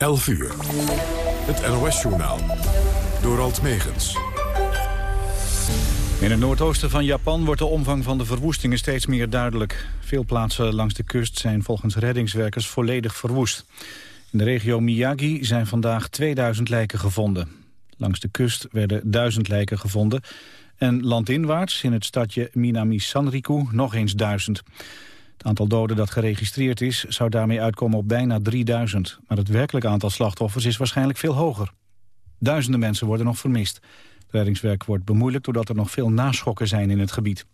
11 uur. Het NOS-journaal. Door Alt Megens. In het noordoosten van Japan wordt de omvang van de verwoestingen steeds meer duidelijk. Veel plaatsen langs de kust zijn volgens reddingswerkers volledig verwoest. In de regio Miyagi zijn vandaag 2000 lijken gevonden. Langs de kust werden 1000 lijken gevonden. En landinwaarts, in het stadje Minami-Sanriku, nog eens 1000. Het aantal doden dat geregistreerd is zou daarmee uitkomen op bijna 3000. Maar het werkelijk aantal slachtoffers is waarschijnlijk veel hoger. Duizenden mensen worden nog vermist. Het reddingswerk wordt bemoeilijkt doordat er nog veel naschokken zijn in het gebied.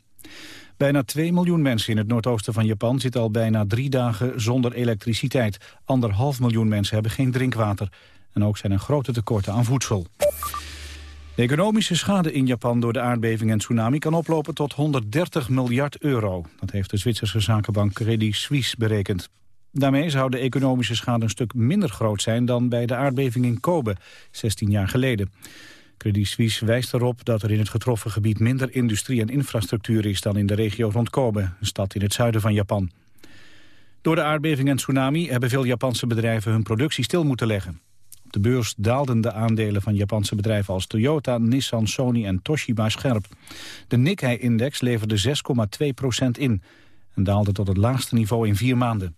Bijna 2 miljoen mensen in het noordoosten van Japan zitten al bijna drie dagen zonder elektriciteit. Anderhalf miljoen mensen hebben geen drinkwater. En ook zijn er grote tekorten aan voedsel. De economische schade in Japan door de aardbeving en tsunami kan oplopen tot 130 miljard euro. Dat heeft de Zwitserse zakenbank Credit Suisse berekend. Daarmee zou de economische schade een stuk minder groot zijn dan bij de aardbeving in Kobe, 16 jaar geleden. Credit Suisse wijst erop dat er in het getroffen gebied minder industrie en infrastructuur is dan in de regio rond Kobe, een stad in het zuiden van Japan. Door de aardbeving en tsunami hebben veel Japanse bedrijven hun productie stil moeten leggen. De beurs daalden de aandelen van Japanse bedrijven als Toyota, Nissan, Sony en Toshiba scherp. De Nikkei-index leverde 6,2% in en daalde tot het laagste niveau in vier maanden.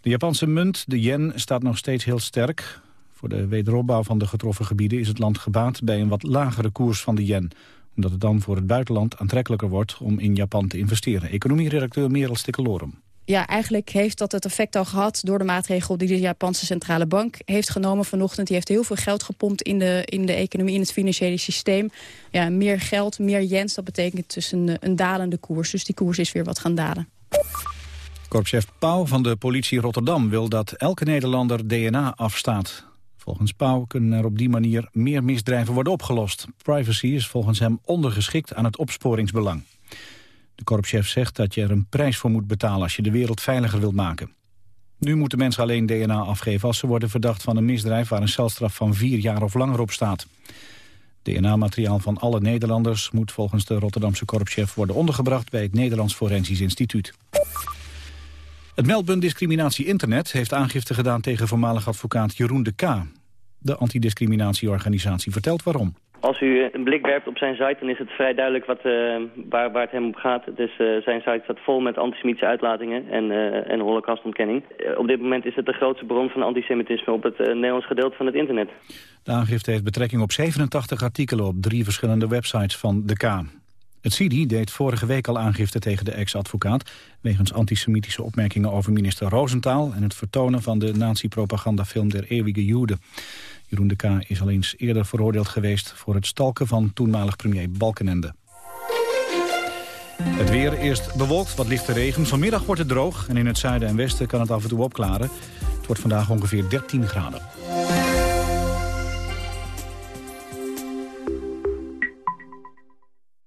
De Japanse munt, de yen, staat nog steeds heel sterk. Voor de wederopbouw van de getroffen gebieden is het land gebaat bij een wat lagere koers van de yen omdat het dan voor het buitenland aantrekkelijker wordt om in Japan te investeren. Economieredacteur Merel Stikkelorum ja, eigenlijk heeft dat het effect al gehad door de maatregel die de Japanse centrale bank heeft genomen vanochtend. Die heeft heel veel geld gepompt in de, in de economie, in het financiële systeem. Ja, meer geld, meer jens, dat betekent dus een, een dalende koers. Dus die koers is weer wat gaan dalen. Korpschef Pauw van de politie Rotterdam wil dat elke Nederlander DNA afstaat. Volgens Pauw kunnen er op die manier meer misdrijven worden opgelost. Privacy is volgens hem ondergeschikt aan het opsporingsbelang. De korpschef zegt dat je er een prijs voor moet betalen als je de wereld veiliger wilt maken. Nu moeten mensen alleen DNA afgeven als ze worden verdacht van een misdrijf waar een celstraf van vier jaar of langer op staat. DNA-materiaal van alle Nederlanders moet volgens de Rotterdamse korpschef worden ondergebracht bij het Nederlands Forensisch Instituut. Het meldpunt Discriminatie Internet heeft aangifte gedaan tegen voormalig advocaat Jeroen de K. De antidiscriminatieorganisatie vertelt waarom. Als u een blik werpt op zijn site, dan is het vrij duidelijk wat, uh, waar, waar het hem op gaat. Dus zijn site staat vol met antisemitische uitlatingen en, uh, en holocaustontkenning. op dit moment is het de grootste bron van antisemitisme op het Nederlands gedeelte van het internet. De aangifte heeft betrekking op 87 artikelen op drie verschillende websites van de K. Het CIDI deed vorige week al aangifte tegen de ex-advocaat... wegens antisemitische opmerkingen over minister Roosentaal... en het vertonen van de nazi-propagandafilm Der Eeuwige Joden. Jeroen de K. is al eens eerder veroordeeld geweest... voor het stalken van toenmalig premier Balkenende. Het weer eerst bewolkt, wat lichte regen. Vanmiddag wordt het droog en in het zuiden en westen kan het af en toe opklaren. Het wordt vandaag ongeveer 13 graden.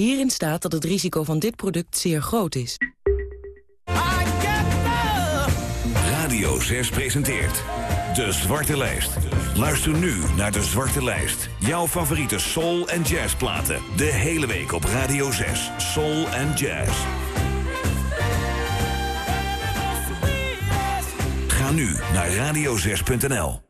Hierin staat dat het risico van dit product zeer groot is. Radio 6 presenteert De Zwarte Lijst. Luister nu naar De Zwarte Lijst. Jouw favoriete soul- en jazzplaten. De hele week op Radio 6. Soul en jazz. Ga nu naar radio6.nl.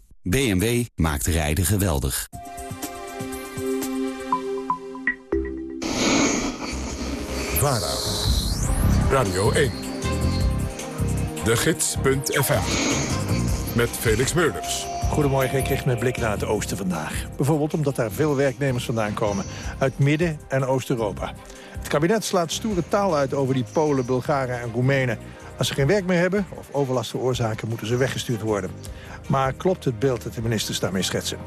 BMW maakt rijden geweldig. VARA. Radio 1. De Gids.fm. Met Felix Meurders. Goedemorgen, ik richt mijn blik naar het oosten vandaag. Bijvoorbeeld omdat daar veel werknemers vandaan komen. Uit Midden- en Oost-Europa. Het kabinet slaat stoere taal uit over die Polen, Bulgaren en Roemenen. Als ze geen werk meer hebben of overlast veroorzaken... moeten ze weggestuurd worden. Maar klopt het beeld dat de ministers daarmee schetsen?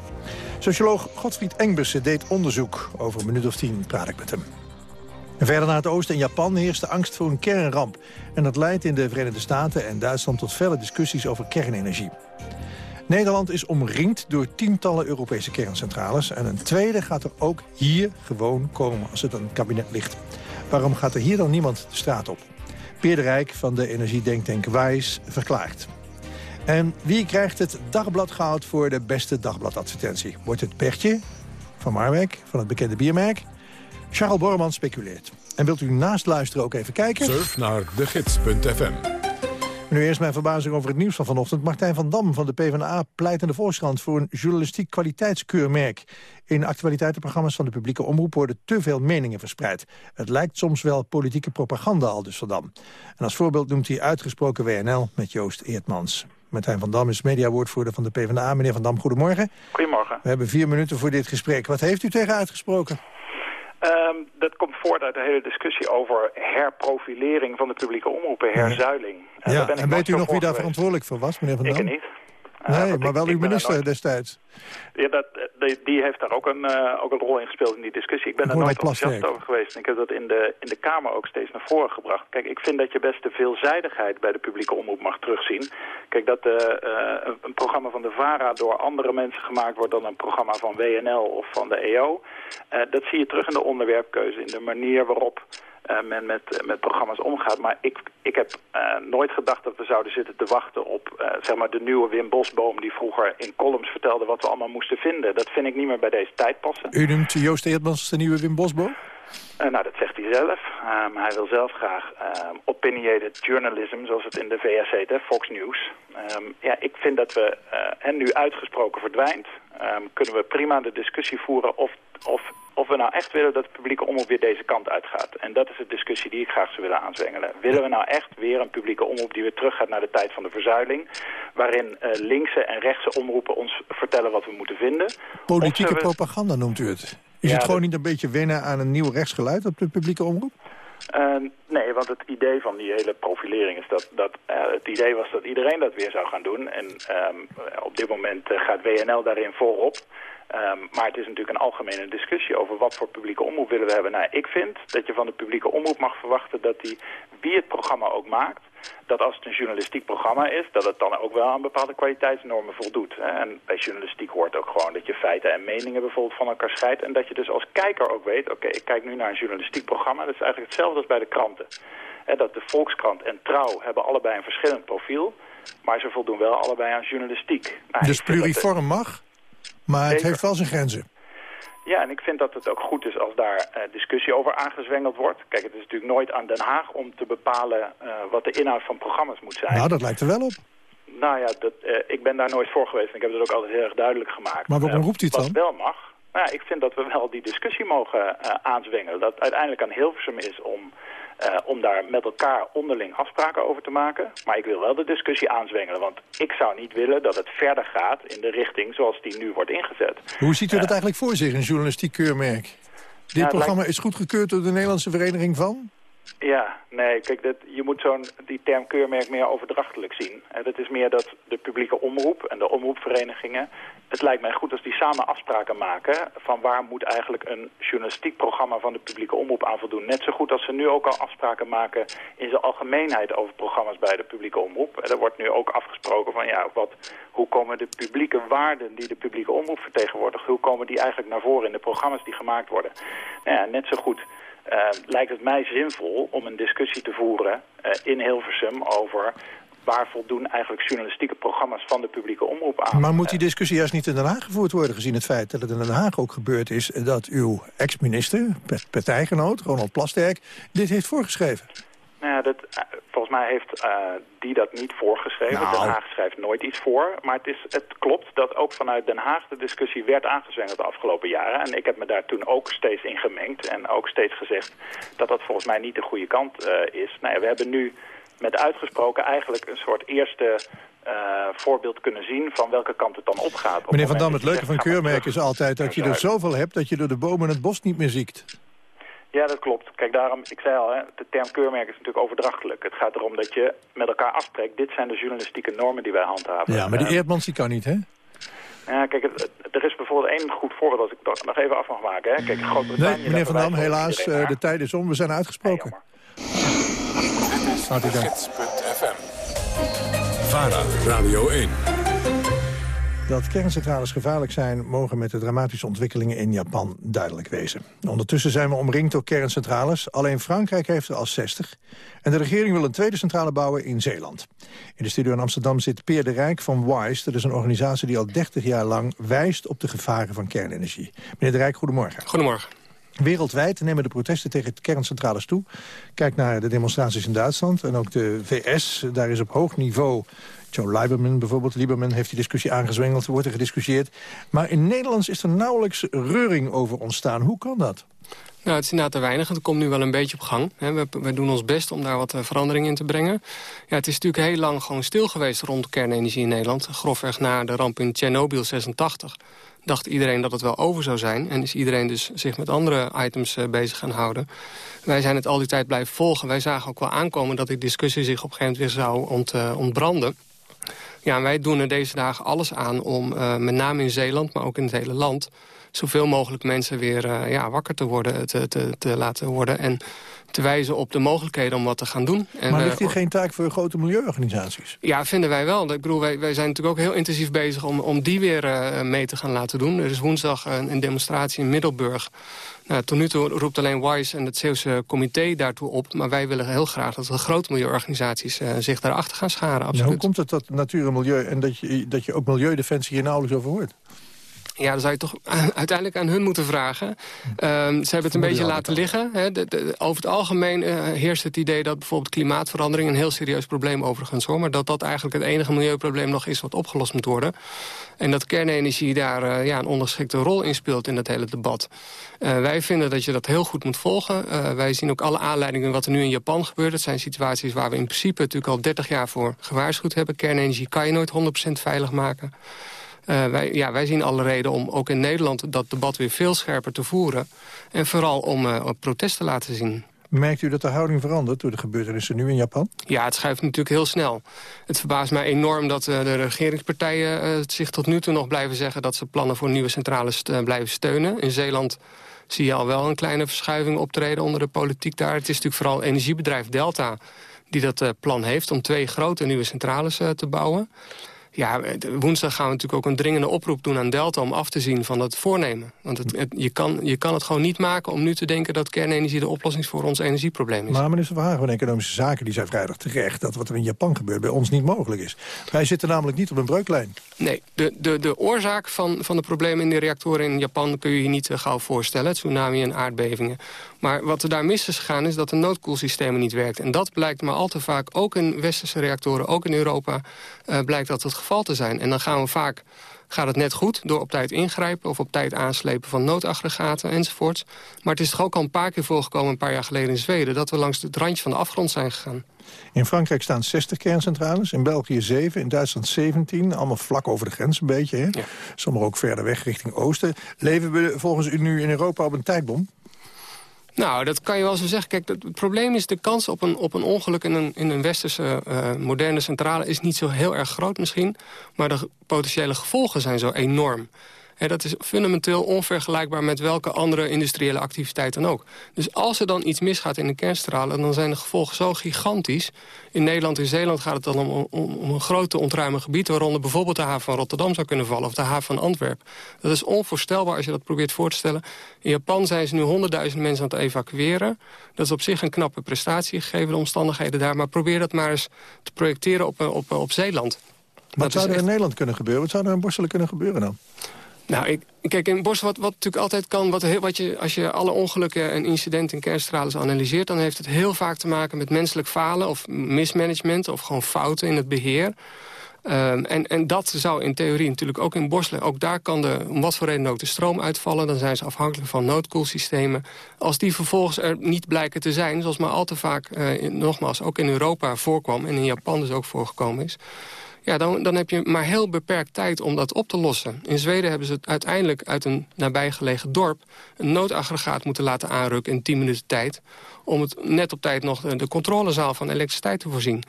Socioloog Godfried Engbussen deed onderzoek. Over een minuut of tien praat ik met hem. Verder naar het oosten in Japan heerst de angst voor een kernramp. En dat leidt in de Verenigde Staten en Duitsland tot felle discussies over kernenergie. Nederland is omringd door tientallen Europese kerncentrales... en een tweede gaat er ook hier gewoon komen als het aan het kabinet ligt. Waarom gaat er hier dan niemand de straat op? Peer de Rijk van de energiedenktank Wijs verklaart. En wie krijgt het dagbladgoud voor de beste dagbladadvertentie? Wordt het Bertje van Marwijk, van het bekende biermerk? Charles Borman speculeert. En wilt u naast luisteren ook even kijken? Surf naar degids.fm. Nu eerst mijn verbazing over het nieuws van vanochtend. Martijn van Dam van de PvdA pleit in de Volkskrant voor een journalistiek kwaliteitskeurmerk. In actualiteitenprogramma's van de publieke omroep worden te veel meningen verspreid. Het lijkt soms wel politieke propaganda al dus van Dam. En als voorbeeld noemt hij uitgesproken WNL met Joost Eertmans. Martijn van Dam is mediawoordvoerder van de PvdA. Meneer van Dam, goedemorgen. Goedemorgen. We hebben vier minuten voor dit gesprek. Wat heeft u tegen uitgesproken? Um, dat komt voort uit de hele discussie over herprofilering van de publieke omroepen, herzuiling. En ja, en weet u nog wie daar verantwoordelijk voor was, meneer Van Dam? Ik niet. Nee, uh, maar wel uw minister destijds. Ja, dat, die, die, heeft daar ook een, uh, ook een rol in gespeeld in die discussie. Ik ben er nooit enthousiast over geweest. En ik heb dat in de, in de Kamer ook steeds naar voren gebracht. Kijk, ik vind dat je best de veelzijdigheid bij de publieke omroep mag terugzien. Kijk, dat uh, een, een programma van de VARA door andere mensen gemaakt wordt dan een programma van WNL of van de EO. dat zie je terug in de onderwerpkeuze, in de manier waarop men met, met programma's omgaat. Maar ik, ik heb uh, nooit gedacht dat we zouden zitten te wachten op uh, zeg maar de nieuwe Wim Bosboom... die vroeger in columns vertelde wat we allemaal moesten vinden. Dat vind ik niet meer bij deze tijd passen. U noemt Joost Eertmans de nieuwe Wim Bosboom? nou, dat zegt hij zelf. Um, hij wil zelf graag um, opinionated journalism, zoals het in de VS heet, hè, Fox News. Um, ja, ik vind dat we, en nu uitgesproken verdwijnt, kunnen we prima de discussie voeren of, of, of we nou echt willen dat de publieke omroep weer deze kant uitgaat. En dat is de discussie die ik graag zou willen aanzwengelen. Willen we nou echt weer een publieke omroep die weer teruggaat naar de tijd van de verzuiling, waarin uh, linkse en rechtse omroepen ons vertellen wat we moeten vinden? Politieke we... propaganda noemt u het. Is ja, het gewoon niet een beetje wennen aan een nieuw rechtsgeluid op de publieke omroep? Uh, nee, want het idee van die hele profilering is dat, dat uh, het idee was dat iedereen dat weer zou gaan doen. En um, op dit moment gaat WNL daarin voorop. Um, maar het is natuurlijk een algemene discussie over wat voor publieke omroep willen we hebben. Nou, ik vind dat je van de publieke omroep mag verwachten dat die, wie het programma ook maakt, dat als het een journalistiek programma is, dat het dan ook wel aan bepaalde kwaliteitsnormen voldoet. En bij journalistiek hoort ook gewoon dat je feiten en meningen bijvoorbeeld van elkaar scheidt. En dat je dus als kijker ook weet, oké, ik kijk nu naar een journalistiek programma. Dat is eigenlijk hetzelfde als bij de kranten. Dat de Volkskrant en Trouw hebben allebei een verschillend profiel. Maar ze voldoen wel allebei aan journalistiek. Nou, dus pluriform mag, maar het heeft wel zijn grenzen. Ja, en ik vind dat het ook goed is als daar uh, discussie over aangezwengeld wordt. Kijk, het is natuurlijk nooit aan Den Haag om te bepalen uh, wat de inhoud van programma's moet zijn. Nou, dat lijkt er wel op. Nou ja, dat, uh, ik ben daar nooit voor geweest en ik heb het ook altijd heel erg duidelijk gemaakt. Maar waarom roept u het dan? Wat wel mag. Nou ja, ik vind dat we wel die discussie mogen aanzwengelen. Dat uiteindelijk aan Hilversum is om uh, om daar met elkaar onderling afspraken over te maken. Maar ik wil wel de discussie aanzwengelen. Want ik zou niet willen dat het verder gaat in de richting zoals die nu wordt ingezet. Hoe ziet u uh, dat eigenlijk voor zich, een journalistiek keurmerk? Dit ja, programma lijkt... is goedgekeurd door de Nederlandse Vereniging van? Ja, nee, kijk, dat, je moet zo'n die term keurmerk meer overdrachtelijk zien. En dat is meer dat de publieke omroep en de omroepverenigingen... het lijkt mij goed als die samen afspraken maken... van waar moet eigenlijk een journalistiek programma van de publieke omroep aan voldoen. Net zo goed als ze nu ook al afspraken maken in zijn algemeenheid over programma's bij de publieke omroep. Er wordt nu ook afgesproken van ja, wat, hoe komen de publieke waarden die de publieke omroep vertegenwoordigt... hoe komen die eigenlijk naar voren in de programma's die gemaakt worden. Nou ja, net zo goed... Uh, lijkt het mij zinvol om een discussie te voeren uh, in Hilversum over waar voldoen eigenlijk journalistieke programma's van de publieke omroep aan? Maar moet die discussie juist niet in Den Haag gevoerd worden... gezien het feit dat het in Den Haag ook gebeurd is... dat uw ex-minister, partijgenoot, Ronald Plasterk, dit heeft voorgeschreven? Nou ja, dat, eh, volgens mij heeft uh, die dat niet voorgeschreven. Nou. Den Haag schrijft nooit iets voor. Maar het, is, het klopt dat ook vanuit Den Haag de discussie werd aangezwengeld de afgelopen jaren. En ik heb me daar toen ook steeds in gemengd. En ook steeds gezegd dat dat volgens mij niet de goede kant uh, is. Nou ja, we hebben nu met uitgesproken eigenlijk een soort eerste uh, voorbeeld kunnen zien van welke kant het dan opgaat. Meneer Van Dam, het leuke van keurmerk is altijd dat je er zoveel hebt dat je door de bomen het bos niet meer ziet. Ja, dat klopt. Kijk, daarom, ik zei al, hè, de term keurmerk is natuurlijk overdrachtelijk. Het gaat erom dat je met elkaar afspreekt. Dit zijn de journalistieke normen die wij handhaven. Ja, maar die Eerdmans die kan niet, hè? Ja, kijk, er is bijvoorbeeld één goed voorbeeld als ik nog even af mag maken. Hè. Kijk, Groot-Brittannië... Nee, meneer Van Dam, helaas, uh, de tijd is om. We zijn uitgesproken. Gids.fm. VARA, Radio 1. Dat kerncentrales gevaarlijk zijn, mogen met de dramatische ontwikkelingen in Japan duidelijk wezen. Ondertussen zijn we omringd door kerncentrales. Alleen Frankrijk heeft er al 60. En de regering wil een tweede centrale bouwen in Zeeland. In de studio in Amsterdam zit Peer de Rijk van WISE. Dat is een organisatie die al 30 jaar lang wijst op de gevaren van kernenergie. Meneer de Rijk, goedemorgen. Goedemorgen. Wereldwijd nemen de protesten tegen kerncentrales toe. Kijk naar de demonstraties in Duitsland en ook de VS. Daar is op hoog niveau Joe Lieberman bijvoorbeeld, Lieberman heeft die discussie aangezwengeld, wordt er gediscussieerd. Maar in Nederlands is er nauwelijks reuring over ontstaan. Hoe kan dat? Nou, het is inderdaad te weinig. Het komt nu wel een beetje op gang. We, we doen ons best om daar wat eh, verandering in te brengen. Ja, het is natuurlijk heel lang gewoon stil geweest rond kernenergie in Nederland. Grofweg na de ramp in Tsjernobyl 86 dacht iedereen dat het wel over zou zijn. En is iedereen dus zich met andere items uh, bezig gaan houden. Wij zijn het al die tijd blijven volgen. Wij zagen ook wel aankomen dat die discussie zich op een gegeven moment weer zou uh, ontbranden. Ja, wij doen er deze dagen alles aan om, uh, met name in Zeeland, maar ook in het hele land... zoveel mogelijk mensen weer ja, wakker te, worden, te, te, laten worden... en te wijzen op de mogelijkheden om wat te gaan doen. En, maar ligt hier uh, geen taak voor grote milieuorganisaties? Ja, vinden wij wel. Ik bedoel, wij, wij zijn natuurlijk ook heel intensief bezig om, om die weer mee te gaan laten doen. Er is woensdag een, een demonstratie in Middelburg... Nou, tot nu toe roept alleen WISE en het Zeeuwse comité daartoe op. Maar wij willen heel graag dat de grote milieuorganisaties uh, zich daarachter gaan scharen. Absoluut. Nou, hoe komt het dat natuur en milieu en dat je, dat je ook milieudefensie hier nauwelijks over hoort? Ja, dan zou je toch uiteindelijk aan hun moeten vragen. Um, ze hebben het een beetje laten liggen. Hè. De, de, over het algemeen uh, heerst het idee dat bijvoorbeeld klimaatverandering... een heel serieus probleem overigens hoor... maar dat dat eigenlijk het enige milieuprobleem nog is wat opgelost moet worden. En dat kernenergie daar uh, ja, een ondergeschikte rol in speelt in dat hele debat. Uh, wij vinden dat je dat heel goed moet volgen. Wij zien ook alle aanleidingen wat er nu in Japan gebeurt. Dat zijn situaties waar we in principe natuurlijk al 30 jaar voor gewaarschuwd hebben. Kernenergie kan je nooit 100% veilig maken. Uh, wij, ja, wij zien alle reden om ook in Nederland dat debat weer veel scherper te voeren. En vooral om uh, protest te laten zien. Merkt u dat de houding verandert door de gebeurtenissen nu in Japan? Ja, het schuift natuurlijk heel snel. Het verbaast mij enorm dat uh, de regeringspartijen uh, zich tot nu toe nog blijven zeggen... dat ze plannen voor nieuwe centrales uh, blijven steunen. In Zeeland zie je al wel een kleine verschuiving optreden onder de politiek daar. Het is natuurlijk vooral energiebedrijf Delta die dat plan heeft... om twee grote nieuwe centrales te bouwen. Ja, woensdag gaan we natuurlijk ook een dringende oproep doen aan Delta... om af te zien van dat voornemen. Want het, het, je, kan, je kan het gewoon niet maken om nu te denken... dat kernenergie de oplossing voor ons energieprobleem is. Maar minister Verhagen van Economische Zaken die zei vrijdag terecht... dat wat er in Japan gebeurt bij ons niet mogelijk is. Wij zitten namelijk niet op een breuklijn. Nee, de, de, de oorzaak van, van de problemen in de reactoren in Japan... kun je je niet uh, gauw voorstellen, tsunami en aardbevingen. Maar wat er daar mis is gegaan is dat de noodkoelsystemen niet werken. En dat blijkt maar al te vaak, ook in westerse reactoren, ook in Europa... Uh, blijkt dat het geval te zijn. En dan gaan we vaak gaat het net goed door op tijd ingrijpen... of op tijd aanslepen van noodaggregaten enzovoorts. Maar het is toch ook al een paar keer voorgekomen... een paar jaar geleden in Zweden... dat we langs het randje van de afgrond zijn gegaan. In Frankrijk staan 60 kerncentrales, in België 7, in Duitsland 17. Allemaal vlak over de grens een beetje. Hè? Ja. Sommige ook verder weg richting oosten. Leven we volgens u nu in Europa op een tijdbom? Nou, dat kan je wel zo zeggen. Kijk, het probleem is de kans op een, op een ongeluk in een, in een westerse uh, moderne centrale... is niet zo heel erg groot misschien. Maar de potentiële gevolgen zijn zo enorm. En dat is fundamenteel onvergelijkbaar met welke andere industriële activiteit dan ook. Dus als er dan iets misgaat in de kerncentrale... dan zijn de gevolgen zo gigantisch. In Nederland en Zeeland gaat het dan om, om, om een grote ontruime gebied... waaronder bijvoorbeeld de haven van Rotterdam zou kunnen vallen... of de haven van Antwerpen. Dat is onvoorstelbaar als je dat probeert voor te stellen. In Japan zijn ze nu honderdduizenden mensen aan het evacueren. Dat is op zich een knappe prestatie, gegeven de omstandigheden daar. Maar probeer dat maar eens te projecteren op, op, op Zeeland. Wat zou er in Nederland kunnen gebeuren? Wat zou er in Borselen kunnen gebeuren dan? Nou, ik, kijk, in Bos, wat, wat natuurlijk altijd kan... Wat, wat je, als je alle ongelukken en incidenten in kerncentrales analyseert... dan heeft het heel vaak te maken met menselijk falen... of mismanagement of gewoon fouten in het beheer. Um, en, en dat zou in theorie natuurlijk ook in Borselen... ook daar kan de, om wat voor reden ook de stroom uitvallen... dan zijn ze afhankelijk van noodkoelsystemen. Als die vervolgens er niet blijken te zijn... zoals maar al te vaak, uh, nogmaals, ook in Europa voorkwam... en in Japan dus ook voorgekomen is ja, dan, dan heb je maar heel beperkt tijd om dat op te lossen. In Zweden hebben ze uiteindelijk uit een nabijgelegen dorp... een noodaggregaat moeten laten aanrukken in 10 minuten tijd... om het net op tijd nog de, controlezaal van elektriciteit te voorzien.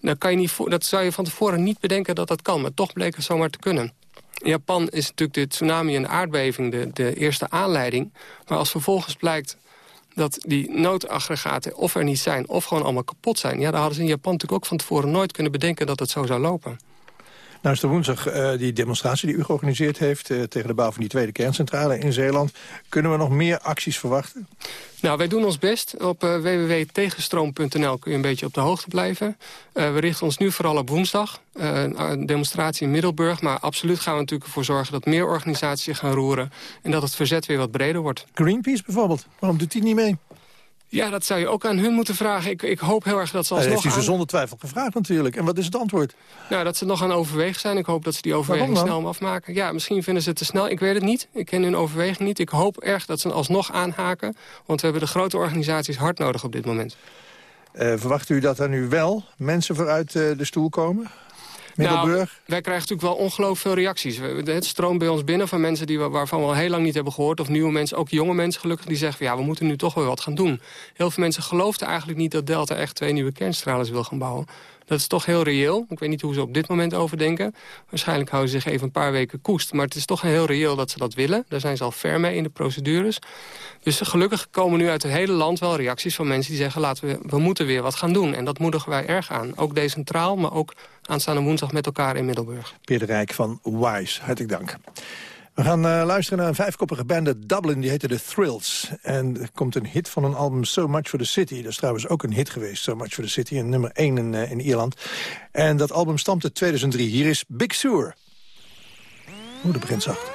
Dan kan je niet, dat zou je van tevoren niet bedenken dat dat kan, maar toch bleek het zomaar te kunnen. In Japan is natuurlijk de tsunami en de aardbeving de, de eerste aanleiding. Maar als vervolgens blijkt dat die noodaggregaten of er niet zijn... of gewoon allemaal kapot zijn... ja, dan hadden ze in Japan natuurlijk ook van tevoren nooit kunnen bedenken... dat het zo zou lopen. Nou is de woensdag uh, die demonstratie die u georganiseerd heeft... Uh, tegen de bouw van die tweede kerncentrale in Zeeland. Kunnen we nog meer acties verwachten? Nou, wij doen ons best. Op uh, www.tegenstroom.nl kun je een beetje op de hoogte blijven. We richten ons nu vooral op woensdag. Een demonstratie in Middelburg. Maar absoluut gaan we natuurlijk ervoor zorgen dat meer organisaties gaan roeren. En dat het verzet weer wat breder wordt. Greenpeace bijvoorbeeld. Waarom doet die niet mee? Ja, dat zou je ook aan hun moeten vragen. Ik, ik hoop heel erg dat ze alsnog... Dat heeft u ze zonder twijfel gevraagd natuurlijk. En wat is het antwoord? Nou, dat ze nog aan overwegen zijn. Ik hoop dat ze die overweging snel afmaken. Ja, misschien vinden ze het te snel. Ik weet het niet. Ik ken hun overweging niet. Ik hoop erg dat ze alsnog aanhaken. Want we hebben de grote organisaties hard nodig op dit moment. Uh, verwacht u dat er nu wel mensen vooruit uh, de stoel komen? Nou, wij krijgen natuurlijk wel ongelooflijk veel reacties. Het stroomt bij ons binnen van mensen die we, waarvan we al heel lang niet hebben gehoord. Of nieuwe mensen, ook jonge mensen gelukkig, die zeggen... Ja, we moeten nu toch wel wat gaan doen. Heel veel mensen geloofden eigenlijk niet dat Delta echt twee nieuwe kernstralen wil gaan bouwen. Dat is toch heel reëel. Ik weet niet hoe ze op dit moment over denken. Waarschijnlijk houden ze zich even een paar weken koest. Maar het is toch heel reëel dat ze dat willen. Daar zijn ze al ver mee in de procedures. Dus gelukkig komen nu uit het hele land wel reacties van mensen die zeggen... laten we, we moeten weer wat gaan doen. En dat moedigen wij erg aan. Ook decentraal, maar ook aanstaande woensdag met elkaar in Middelburg. Peter Rijk van WISE, hartelijk dank. We gaan uh, luisteren naar een vijfkoppige band uit Dublin, die heette The Thrills. En er komt een hit van een album So Much For The City. Dat is trouwens ook een hit geweest, So Much For The City, een nummer 1 in, uh, in Ierland. En dat album stamt uit 2003. Hier is Big Sur. Oeh, de begint zacht.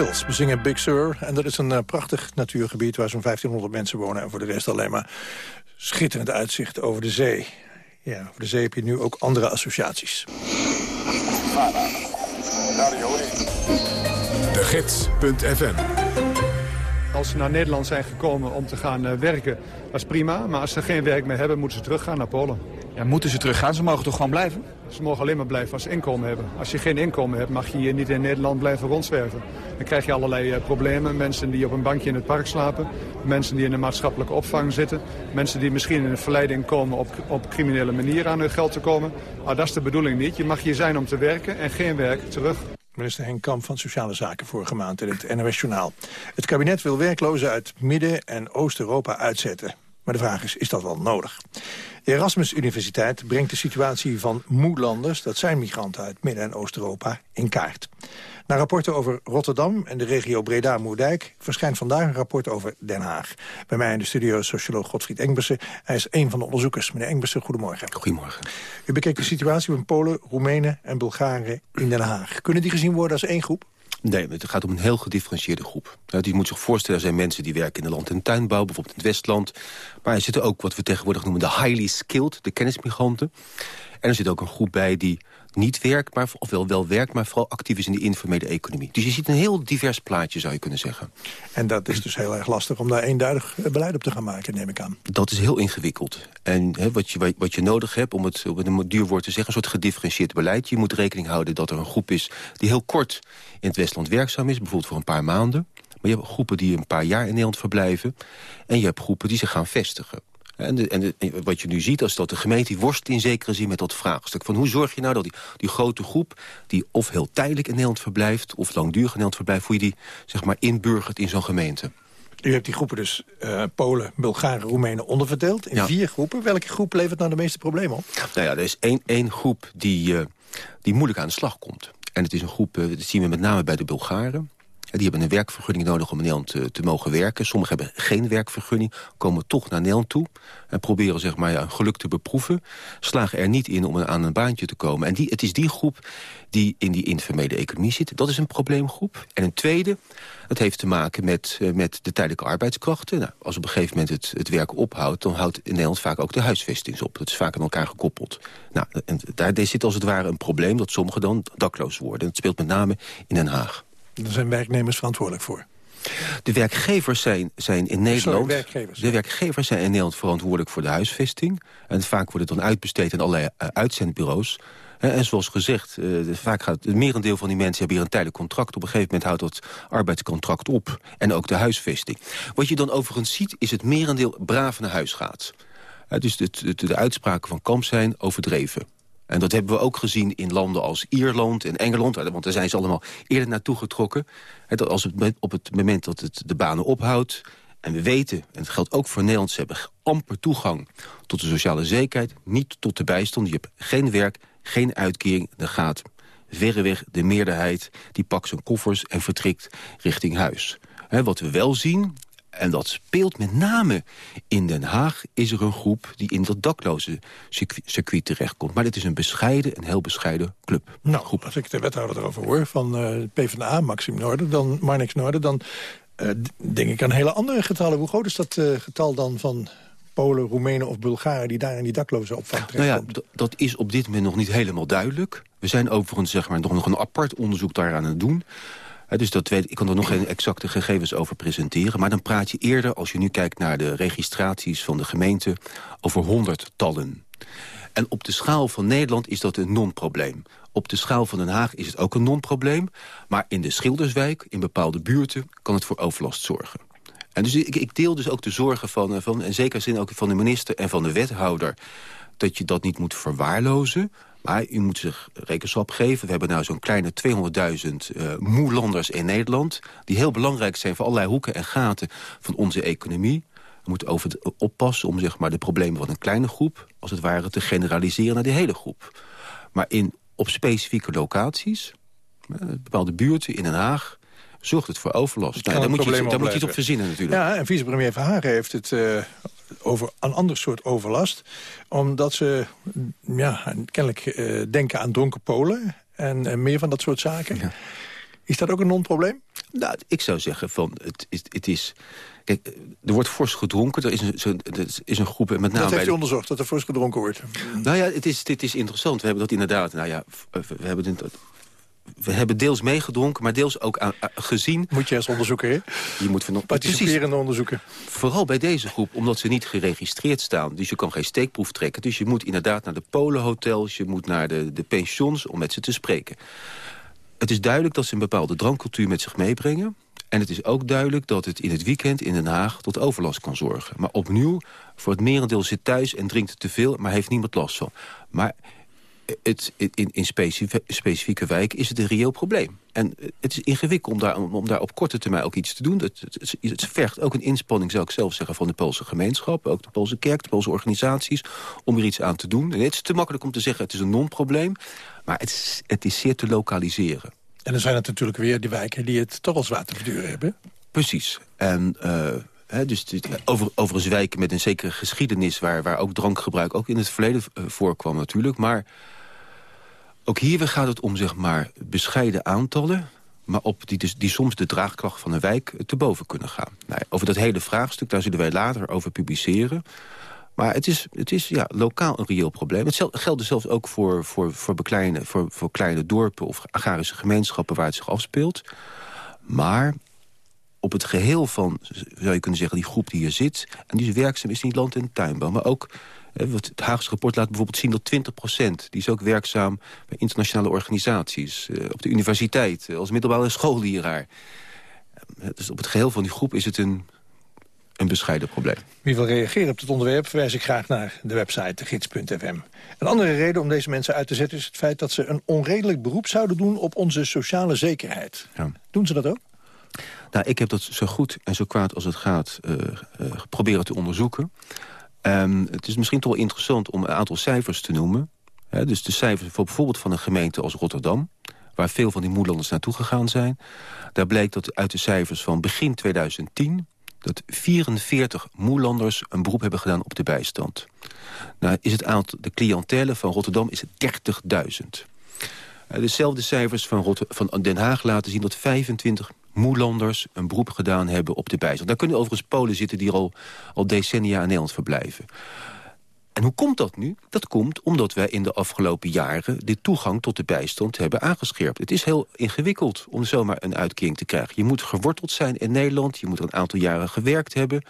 Thrills bezingen Big Sur. En dat is een uh, prachtig natuurgebied waar zo'n 1500 mensen wonen. En voor de rest alleen maar schitterend uitzicht over de zee. Ja, over de zee heb je nu ook andere associaties. De Gids.fm Als ze naar Nederland zijn gekomen om te gaan uh, werken, dat is prima. Maar als ze geen werk meer hebben, moeten ze teruggaan naar Polen. Ja, moeten ze teruggaan? Ze mogen toch gewoon blijven? Ze mogen alleen maar blijven als ze inkomen hebben. Als je geen inkomen hebt, mag je hier niet in Nederland blijven rondzwerven. Dan krijg je allerlei uh, problemen. Mensen die op een bankje in het park slapen. Mensen die in de maatschappelijke opvang zitten. Mensen die misschien in de verleiding komen op, op criminele manier aan hun geld te komen. Maar dat is de bedoeling niet. Je mag hier zijn om te werken en geen werk terug. Minister Henk Kamp van Sociale Zaken vorige maand in het NOS Journaal. Het kabinet wil werklozen uit Midden- en Oost-Europa uitzetten. Maar de vraag is, is dat wel nodig? De Erasmus Universiteit brengt de situatie van moedlanders... dat zijn migranten uit Midden- en Oost-Europa, in kaart. Na rapporten over Rotterdam en de regio Breda-Moerdijk... verschijnt vandaag een rapport over Den Haag. Bij mij in de studio socioloog Godfried Engbersen. Hij is een van de onderzoekers. Meneer Engbersen, goedemorgen. Goedemorgen. U bekeek de situatie van Polen, Roemenen en Bulgaren in Den Haag. Kunnen die gezien worden als één groep? Nee, het gaat om een heel gedifferentieerde groep. Die moet zich voorstellen, er zijn mensen die werken in de land- en tuinbouw... bijvoorbeeld in het Westland. Maar er zitten ook wat we tegenwoordig noemen de highly skilled... de kennismigranten. En er zit ook een groep bij die niet werkt, maar, ofwel wel werkt... maar vooral actief is in de informele economie. Dus je ziet een heel divers plaatje, zou je kunnen zeggen. En dat is dus heel erg lastig om daar eenduidig beleid op te gaan maken, neem ik aan. Dat is heel ingewikkeld. En he, wat, je, wat je nodig hebt, om het op een duur woord te zeggen... een soort gedifferentieerd beleid. Je moet rekening houden dat er een groep is die heel kort in het Westland werkzaam is. Bijvoorbeeld voor een paar maanden. Maar je hebt groepen die een paar jaar in Nederland verblijven. En je hebt groepen die zich gaan vestigen. En, de, en, de, wat je nu ziet is dat de gemeente worstelt in zekere zin met dat vraagstuk. Van hoe zorg je nou dat die, die grote groep... die of heel tijdelijk in Nederland verblijft... of langdurig in Nederland verblijft... hoe je die zeg maar, inburgert in zo'n gemeente. U hebt die groepen dus uh, Polen, Bulgaren, Roemenen onderverdeeld. In ja. vier groepen. Welke groep levert nou de meeste problemen op? Nou ja, er is één, één groep die, uh, die moeilijk aan de slag komt. En het is een groep, uh, dat zien we met name bij de Bulgaren. Die hebben een werkvergunning nodig om in Nederland te, mogen werken. Sommigen hebben geen werkvergunning, komen toch naar Nederland toe... en proberen zeg maar, geluk te beproeven. Slagen er niet in om aan een baantje te komen. En die, het is die groep die in die informele economie zit. Dat is een probleemgroep. En een tweede, het heeft te maken met, uh, met de tijdelijke arbeidskrachten. Nou, als op een gegeven moment het, het werk ophoudt... dan houdt in Nederland vaak ook de huisvesting op. Dat is vaak aan elkaar gekoppeld. Nou, daar zit als het ware een probleem dat sommigen dan dakloos worden. Dat speelt met name in Den Haag. Daar zijn werknemers verantwoordelijk voor. De werkgevers zijn, zijn in Nederland... Sorry, werkgevers. De werkgevers zijn in Nederland verantwoordelijk voor de huisvesting. En vaak wordt het dan uitbesteed aan allerlei uh, uitzendbureaus. En zoals gezegd, uh, vaak gaat het merendeel van die mensen hebben hier een tijdelijk contract. Op een gegeven moment houdt dat arbeidscontract op. En ook de huisvesting. Wat je dan overigens ziet, is het merendeel braaf naar huis gaat. Dus de, de, de uitspraken van Kamp zijn overdreven. En dat hebben we ook gezien in landen als Ierland en Engeland. Want daar zijn ze allemaal eerder naartoe getrokken. Als het, op het moment dat het de banen ophoudt... en we weten, en het geldt ook voor Nederland... ze hebben amper toegang tot de sociale zekerheid... niet tot de bijstand. Je hebt geen werk, geen uitkering. Dan gaat verreweg de meerderheid... die pakt zijn koffers en vertrekt richting huis. Wat we wel zien, en dat speelt met name in Den Haag... is er een groep die in dat dakloze circuit terechtkomt. Maar dit is een bescheiden, een heel bescheiden club. Nou, groep. als ik de wethouder erover hoor van uh, PvdA, Maxim Noorden... dan Marnix Noorden, dan uh, denk ik aan hele andere getallen. Hoe groot is dat uh, getal dan van Polen, Roemenen of Bulgaren... die daar in die dakloze opvang terechtkomt? Nou ja, dat is op dit moment nog niet helemaal duidelijk. We zijn overigens zeg maar, nog, nog een apart onderzoek daar aan het doen... Dus dat weet, ik kan er nog geen exacte gegevens over presenteren. Maar dan praat je eerder, als je nu kijkt naar de registraties van de gemeente... over honderdtallen. En op de schaal van Nederland is dat een non-probleem. Op de schaal van Den Haag is het ook een non-probleem. Maar in de Schilderswijk, in bepaalde buurten, kan het voor overlast zorgen. En dus ik, ik deel dus ook de zorgen van, van, en zeker zin ook van de minister en van de wethouder... dat je dat niet moet verwaarlozen... Maar u moet zich rekenschap geven. We hebben nou zo'n kleine 200.000 uh, moelanders in Nederland... die heel belangrijk zijn voor allerlei hoeken en gaten van onze economie. We moeten over oppassen om zeg maar, de problemen van een kleine groep... als het ware te generaliseren naar de hele groep. Maar in, op specifieke locaties, uh, bepaalde buurten in Den Haag zorgt het voor overlast. Nou, daar moet, je, daar moet je iets op verzinnen natuurlijk. Ja, en vicepremier Verhagen heeft het uh, over een ander soort overlast. Omdat ze ja, kennelijk uh, denken aan dronken Polen en uh, meer van dat soort zaken. Ja. Is dat ook een non-probleem? Nou, ik zou zeggen van, het is... Het is kijk, er wordt fors gedronken. Er is een, zo, er is een groep... Met name dat heeft u de- onderzocht, dat er fors gedronken wordt. Nou ja, het is, dit is interessant. We hebben dat inderdaad... Nou ja, we hebben, dit- we hebben deels meegedronken, maar deels ook aan, aan- gezien. Moet je eens onderzoeken, hè? Je moet van, Participerende onderzoeken. Vooral bij deze groep, omdat ze niet geregistreerd staan. Dus je kan geen steekproef trekken. Dus je moet inderdaad naar de polenhotels, je moet naar de, de pensions om met ze te spreken. Het is duidelijk dat ze een bepaalde drankcultuur met zich meebrengen. En het is ook duidelijk dat het in het weekend in Den Haag tot overlast kan zorgen. Maar opnieuw, voor het merendeel zit thuis en drinkt te veel, maar heeft niemand last van. Maar het, in, in specifie- specifieke wijken is het een reëel probleem. En het is ingewikkeld om daar, om, daar op korte termijn ook iets te doen. Het, het, het vergt ook een inspanning, zou ik zelf zeggen, van de Poolse gemeenschap. Ook de Poolse kerk, de Poolse organisaties, om er iets aan te doen. En het is te makkelijk om te zeggen, het is een non-probleem. Maar het is, het is zeer te lokaliseren. En dan zijn het natuurlijk weer de wijken die het toch al zwaar te verduren hebben. Precies. En eh, dus over, overigens wijken met een zekere geschiedenis... Waar, waar ook drankgebruik ook in het verleden eh, voorkwam natuurlijk. Maar ook hier gaat het om zeg maar, bescheiden aantallen... maar op die, dus- die soms de draagkracht van een wijk te boven kunnen gaan. Nou, over dat hele vraagstuk, daar zullen wij later over publiceren... Maar het is, het is ja, lokaal een reëel probleem. Het geldt dus zelfs ook voor, voor, voor, bekleine, voor, voor kleine dorpen of agrarische gemeenschappen waar het zich afspeelt. Maar op het geheel van, zou je kunnen zeggen, die groep die hier zit... en die is werkzaam is niet land- en tuinbouw. Maar ook, eh, het Haagse rapport laat bijvoorbeeld zien dat 20% die is ook werkzaam bij internationale organisaties. eh, op de universiteit, eh, als middelbare schoolleraar. Eh, Dus op het geheel van die groep is het een, een bescheiden probleem. Wie wil reageren op dit onderwerp verwijs ik graag naar de website gids.fm. Een andere reden om deze mensen uit te zetten is het feit dat ze een onredelijk beroep zouden doen op onze sociale zekerheid. Ja. Doen ze dat ook? Nou, ik heb dat zo goed en zo kwaad als het gaat eh eh, proberen te onderzoeken. Ehm, het is misschien toch wel interessant om een aantal cijfers te noemen. Dus de cijfers voor bijvoorbeeld van een gemeente als Rotterdam... waar veel van die moedlanders naartoe gegaan zijn. Daar bleek dat uit de cijfers van begin 2010... dat 44 moelanders een beroep hebben gedaan op de bijstand. Nou is het aantal, de cliëntele van Rotterdam is 30.000. Eh, Dezelfde cijfers van, van Den Haag laten zien dat 25 moelanders een beroep gedaan hebben op de bijstand. Daar kunnen overigens Polen zitten die al, al decennia in Nederland verblijven. En hoe komt dat nu? Dat komt omdat wij in de afgelopen jaren de toegang tot de bijstand hebben aangescherpt. Het is heel ingewikkeld om zomaar een uitkering te krijgen. Je moet geworteld zijn in Nederland, je moet er een aantal jaren gewerkt hebben.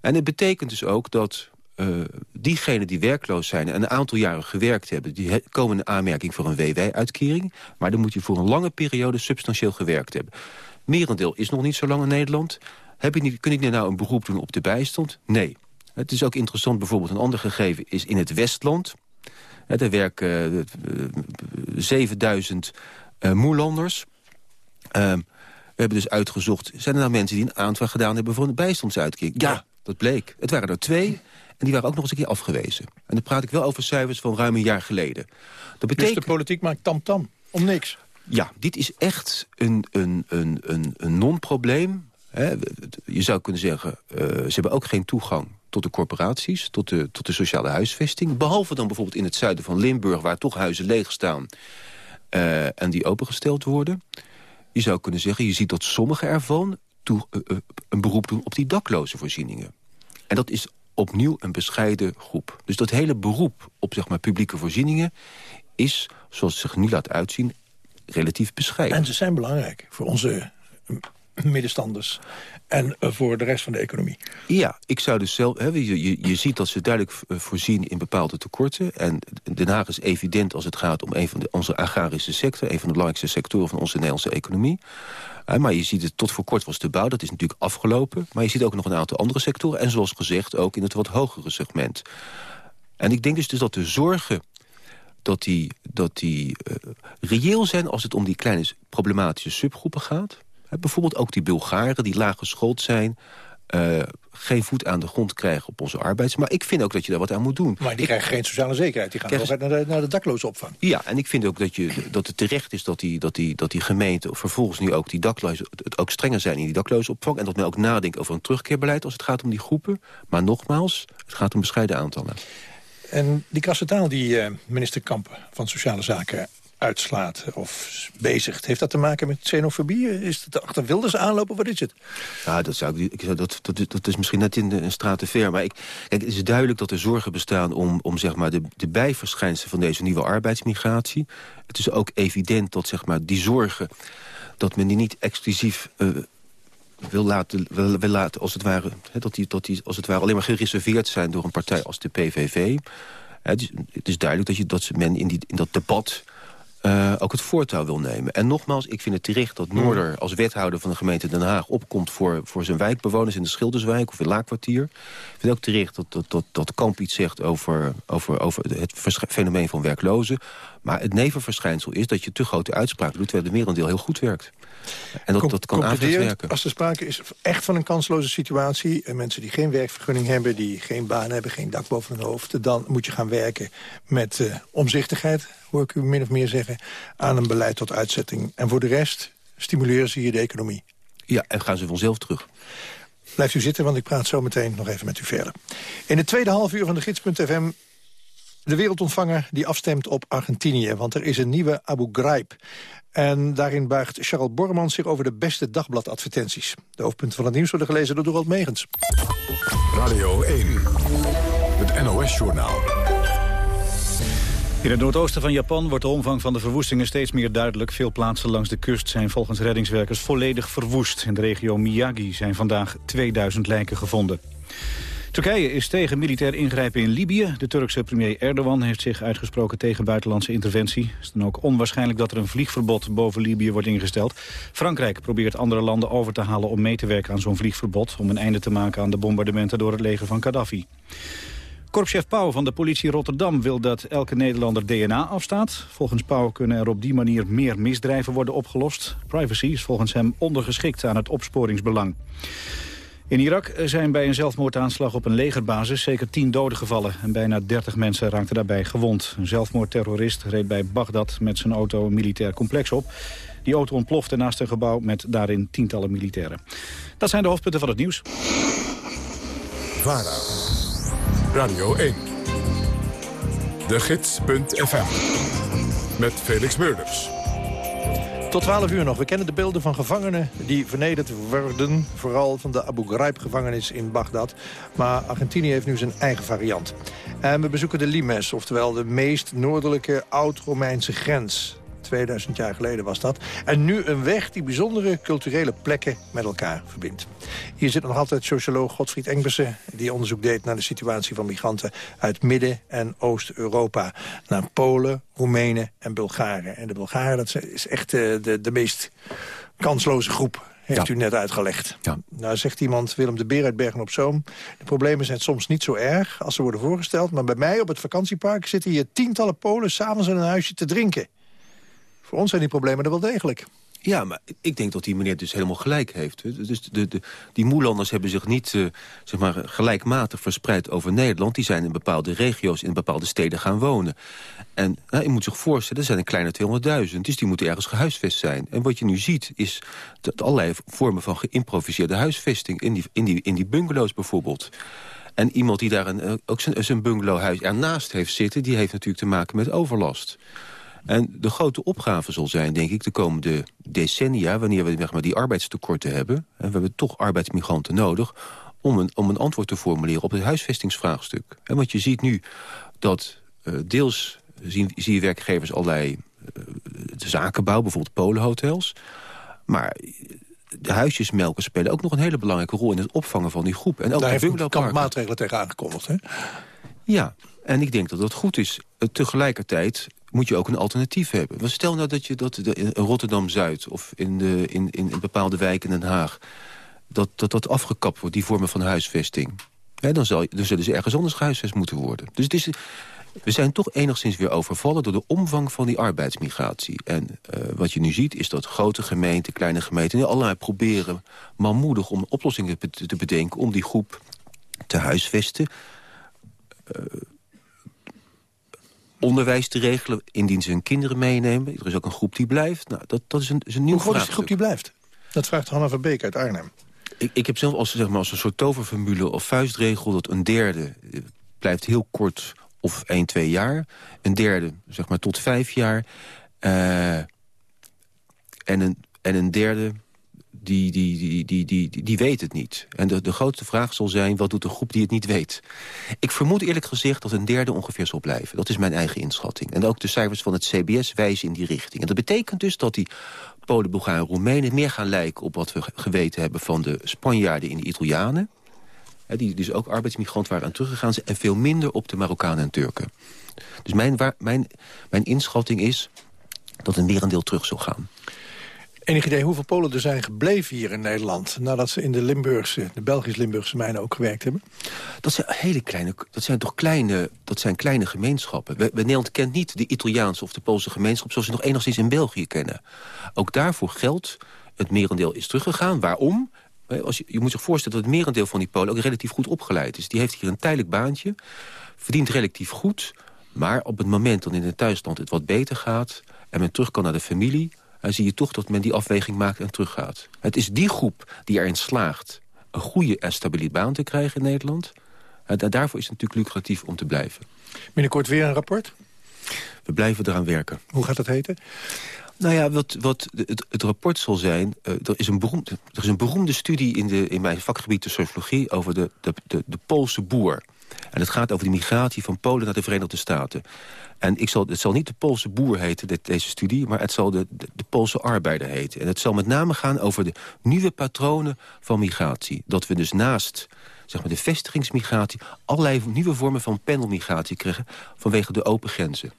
En het betekent dus ook dat eh diegenen die werkloos zijn... en een aantal jaren gewerkt hebben... die komen in aanmerking voor een WW-uitkering. Maar dan moet je voor een lange periode substantieel gewerkt hebben. Merendeel is nog niet zo lang in Nederland. Heb je niet, kun ik nou een beroep doen op de bijstand? Nee. Het is ook interessant, bijvoorbeeld een ander gegeven is in het Westland. Daar werken eh, eh, 7000 eh, moelanders. Ehm, we hebben dus uitgezocht, zijn er nou mensen die een aanvraag gedaan hebben voor een bijstandsuitkering? Ja, dat bleek. Het waren er twee en die waren ook nog eens een keer afgewezen. En dan praat ik wel over cijfers van ruim een jaar geleden. Dat betekent... Dus de politiek maakt tamtam om niks. Ja, dit is echt een, een, een, een, een non-probleem. Je zou kunnen zeggen, eh, ze hebben ook geen toegang tot de corporaties, tot de, tot de sociale huisvesting. Behalve dan bijvoorbeeld in het zuiden van Limburg, waar toch huizen leeg staan eh, en die opengesteld worden. Je zou kunnen zeggen, je ziet dat sommigen ervan toe, eh, een beroep doen op die dakloze voorzieningen. En dat is opnieuw een bescheiden groep. Dus dat hele beroep op zeg maar, publieke voorzieningen is, zoals het zich nu laat uitzien, relatief bescheiden. En ze zijn belangrijk voor onze eh, middenstanders en eh, voor de rest van de economie. Ja, ik zou dus zelf... Hè, je, je, je ziet dat ze duidelijk eh, voorzien in bepaalde tekorten. En Den Haag is evident als het gaat om een van de, onze agrarische sector... een van de belangrijkste sectoren van onze Nederlandse economie. Maar je ziet het, tot voor kort was de bouw, dat is natuurlijk afgelopen. Maar je ziet ook nog een aantal andere sectoren. En zoals gezegd ook in het wat hogere segment. En ik denk dus, dus dat de zorgen dat die, dat die eh, reëel zijn als het om die kleine problematische subgroepen gaat. Bijvoorbeeld ook die Bulgaren die laag geschoold zijn... eh, geen voet aan de grond krijgen op onze arbeids. Maar ik vind ook dat je daar wat aan moet doen. Maar die krijgen geen sociale zekerheid. Die gaan Krijgen naar de, naar de daklozenopvang. Ja, en ik vind ook dat, je, dat het terecht is dat die, dat die, dat die gemeente... vervolgens nu ook die daklozen het ook strenger zijn in die daklozenopvang... en dat men ook nadenkt over een terugkeerbeleid als het gaat om die groepen. Maar nogmaals, het gaat om bescheiden aantallen. En die krasse taal die eh, minister Kampen van Sociale Zaken uitslaat of bezigt. Heeft dat te maken met xenofobie? Is het achter Wilders aanlopen? Wat is het? Ja, dat, zou ik, dat, dat, dat is misschien net in de een straat te ver. Maar ik, kijk, het is duidelijk dat er zorgen bestaan om, om zeg maar, de, de bijverschijnselen van deze nieuwe arbeidsmigratie. Het is ook evident dat zeg maar, die zorgen, dat men die niet exclusief... Uh, wil laten, wil, wil laten als, het ware, dat die, dat die als het ware alleen maar gereserveerd zijn door een partij als de PVV. Het is, het is duidelijk dat, je, dat men in, die, in dat debat uh, ook het voortouw wil nemen. En nogmaals, ik vind het terecht dat Noorder als wethouder van de gemeente Den Haag... opkomt voor, voor zijn wijkbewoners in de Schilderswijk of in Laakkwartier. Ik vind ook terecht dat, dat, dat, dat Kamp iets zegt over, over, over het fenomeen van werklozen. Maar het nevenverschijnsel is dat je te grote uitspraken doet... terwijl de merendeel heel goed werkt. En dat, dat kan aanvallend werken. Als er sprake is echt van een kansloze situatie... en mensen die geen werkvergunning hebben, die geen baan hebben... geen dak boven hun hoofd, dan moet je gaan werken met uh, omzichtigheid... hoor ik u min of meer zeggen, aan een beleid tot uitzetting. En voor de rest stimuleren ze hier de economie. Ja, en gaan ze vanzelf terug. Blijft u zitten, want ik praat zo meteen nog even met u verder. In het tweede half uur van de Gids.fm de wereldontvanger die afstemt op Argentinië. Want er is een nieuwe Abu Ghraib. En daarin buigt Charles Bormans zich over de beste dagbladadvertenties. De hoofdpunten van het nieuws worden gelezen door Dorald Megens. Radio 1, het NOS-journaal. In het noordoosten van Japan wordt de omvang van de verwoestingen steeds meer duidelijk. Veel plaatsen langs de kust zijn volgens reddingswerkers volledig verwoest. In de regio Miyagi zijn vandaag 2000 lijken gevonden. Turkije is tegen militair ingrijpen in Libië. De Turkse premier Erdogan heeft zich uitgesproken tegen buitenlandse interventie. Het is dan ook onwaarschijnlijk dat er een vliegverbod boven Libië wordt ingesteld. Frankrijk probeert andere landen over te halen om mee te werken aan zo'n vliegverbod... om een einde te maken aan de bombardementen door het leger van Gaddafi. Korpschef Pauw van de politie Rotterdam wil dat elke Nederlander DNA afstaat. Volgens Pauw kunnen er op die manier meer misdrijven worden opgelost. Privacy is volgens hem ondergeschikt aan het opsporingsbelang. In Irak zijn bij een zelfmoordaanslag op een legerbasis zeker tien doden gevallen. En bijna 30 mensen raakten daarbij gewond. Een zelfmoordterrorist reed bij Bagdad met zijn auto een militair complex op. Die auto ontplofte naast een gebouw met daarin tientallen militairen. Dat zijn de hoofdpunten van het nieuws. VARA, Radio 1, de gids.fm, met Felix Meurders. Tot 12 uur nog. We kennen de beelden van gevangenen die vernederd worden. Vooral van de Abu Ghraib-gevangenis in Bagdad. Maar Argentinië heeft nu zijn eigen variant. En we bezoeken de Limes, oftewel de meest noordelijke oud-Romeinse grens. 2000 jaar geleden was dat. En nu een weg die bijzondere culturele plekken met elkaar verbindt. Hier zit nog altijd socioloog Godfried Engbersen... die onderzoek deed naar de situatie van migranten uit Midden- en Oost-Europa. Naar Polen, Roemenen en Bulgaren. En de Bulgaren, dat is echt de, eh, de, de meest kansloze groep heeft u net uitgelegd. Ja. Nou zegt iemand, Willem de Beer uit Bergen op Zoom... de problemen zijn soms niet zo erg als ze worden voorgesteld... maar bij mij op het vakantiepark zitten hier tientallen Polen... s'avonds in een huisje te drinken. Voor ons zijn die problemen er wel degelijk. Ja, maar ik denk dat die meneer dus helemaal gelijk heeft. Dus de, de, die Moelanders hebben zich niet uh, zeg maar, gelijkmatig verspreid over Nederland. Die zijn in bepaalde regio's, in bepaalde steden gaan wonen. En je moet zich voorstellen, er zijn een kleine 200.000. Dus die moeten ergens gehuisvest zijn. En wat je nu ziet, is dat allerlei vormen van geïmproviseerde huisvesting... in die, in die, in die bungalows bijvoorbeeld. En iemand die daar een, eh, ook zijn bungalowhuis ernaast heeft zitten... die heeft natuurlijk te maken met overlast. En de grote opgave zal zijn, denk ik, de komende decennia... wanneer we zeg maar, die arbeidstekorten hebben... en we hebben toch arbeidsmigranten nodig... om een, om een antwoord te formuleren op het huisvestingsvraagstuk. En wat je ziet nu, dat uh, deels zien, zie je werkgevers allerlei uh, zakenbouw... bijvoorbeeld polenhotels... maar de huisjesmelkers spelen ook nog een hele belangrijke rol... in het opvangen van die groep. En ook Daar heeft de maatregelen tegen aangekondigd, hè? Ja, en ik denk dat dat goed is. Tegelijkertijd moet je ook een alternatief hebben. stel nou dat je dat in Rotterdam-Zuid of in, de, in, in, bepaalde wijken in Den Haag... dat dat, dat afgekapt wordt, die vormen van huisvesting. dan, zal, zullen ze ergens anders gehuisvest moeten worden. Dus het is, we zijn toch enigszins weer overvallen door de omvang van die arbeidsmigratie. En uh, wat je nu ziet is dat grote gemeenten, kleine gemeenten... allerlei proberen manmoedig om oplossingen te bedenken... om die groep te huisvesten... Uh, onderwijs te regelen... indien ze hun kinderen meenemen. Er is ook een groep die blijft. Nou, dat, dat is een, is een nieuw Hoe groot is de groep die blijft? Dat vraagt Hanna van Beek uit Arnhem. Ik, ik heb zelf als, zeg maar, als een soort toverformule of vuistregel... dat een derde eh, blijft heel kort of 1, 2 jaar. Een derde, zeg maar, tot vijf jaar. Uh, en, een, en een derde, die, die, die, die, die, die weet het niet. En de, de grootste vraag zal zijn, wat doet de groep die het niet weet? Ik vermoed eerlijk gezegd dat een derde ongeveer zal blijven. Dat is mijn eigen inschatting. En ook de cijfers van het CBS wijzen in die richting. En dat betekent dus dat die Polen, Bulgaren en Roemenen... meer gaan lijken op wat we geweten hebben van de Spanjaarden en de Italianen. die dus ook arbeidsmigrant waren aan teruggegaan... en veel minder op de Marokkanen en Turken. Dus mijn, mijn, mijn inschatting is dat een merendeel terug zal gaan. Enig idee hoeveel Polen er zijn gebleven hier in Nederland... nadat ze in de Limburgse, de Belgisch-Limburgse mijnen ook gewerkt hebben? Dat zijn hele kleine, dat zijn toch kleine, dat zijn kleine gemeenschappen. We, Nederland kent niet de Italiaanse of de Poolse gemeenschap... zoals ze nog enigszins in België kennen. Ook daarvoor geldt, het merendeel is teruggegaan. Waarom? Als je, je moet zich voorstellen dat het merendeel van die Polen... ook relatief goed opgeleid is. Die heeft hier een tijdelijk baantje, verdient relatief goed... maar op het moment dat in het thuisland het wat beter gaat... en men terug kan naar de familie dan zie je toch dat men die afweging maakt en teruggaat. Het is die groep die erin slaagt een goede en stabiele baan te krijgen in Nederland. En daarvoor is het natuurlijk lucratief om te blijven. Binnenkort weer een rapport? We blijven eraan werken. Hoe gaat dat heten? Nou ja, wat, wat het, het rapport zal zijn... Uh, er, is een beroemde, er is een beroemde studie in, de, in mijn vakgebied de sociologie... over de, de, de, de Poolse boer. En het gaat over de migratie van Polen naar de Verenigde Staten. En ik zal, het zal niet de Poolse boer heten, dit, deze studie... maar het zal de, de, de, Poolse arbeider heten. En het zal met name gaan over de nieuwe patronen van migratie. Dat we dus naast zeg maar, de vestigingsmigratie... allerlei nieuwe vormen van panelmigratie krijgen... vanwege de open grenzen.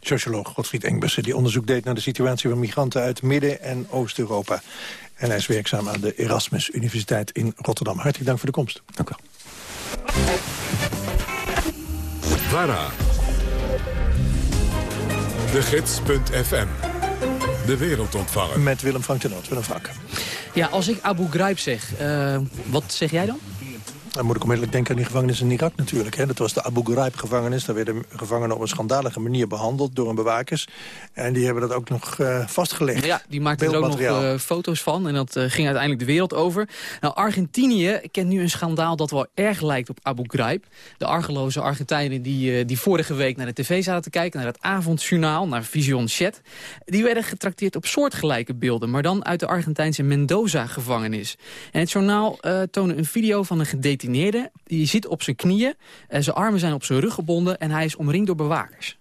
Socioloog Godfried Engbussen die onderzoek deed naar de situatie van migranten uit Midden- en Oost-Europa. En hij is werkzaam aan de Erasmus Universiteit in Rotterdam. Hartelijk dank voor de komst. Dank u wel. VARA de Gids.fm. De wereldontvanger. Met Willem Frank Tenoot. Willem Frank. Ja, als ik Abu Ghraib zeg, uh, wat zeg jij dan? Dan moet ik onmiddellijk denken aan die gevangenis in Irak natuurlijk. Hè. Dat was de Abu Ghraib-gevangenis. Daar werden gevangenen op een schandalige manier behandeld door een bewakers. En die hebben dat ook nog uh, vastgelegd. Ja, die maakten er ook nog uh, foto's van. En dat uh, ging uiteindelijk de wereld over. Nou, Argentinië kent nu een schandaal dat wel erg lijkt op Abu Ghraib. De argeloze Argentijnen die, die vorige week naar de tv zaten te kijken... naar het avondjournaal, naar Vision Chat... die werden getrakteerd op soortgelijke beelden... maar dan uit de Argentijnse Mendoza-gevangenis. En het journaal toonde een video van een gedetineerde gedetineerde. Die zit op zijn knieën, en zijn armen zijn op zijn rug gebonden... en hij is omringd door bewakers.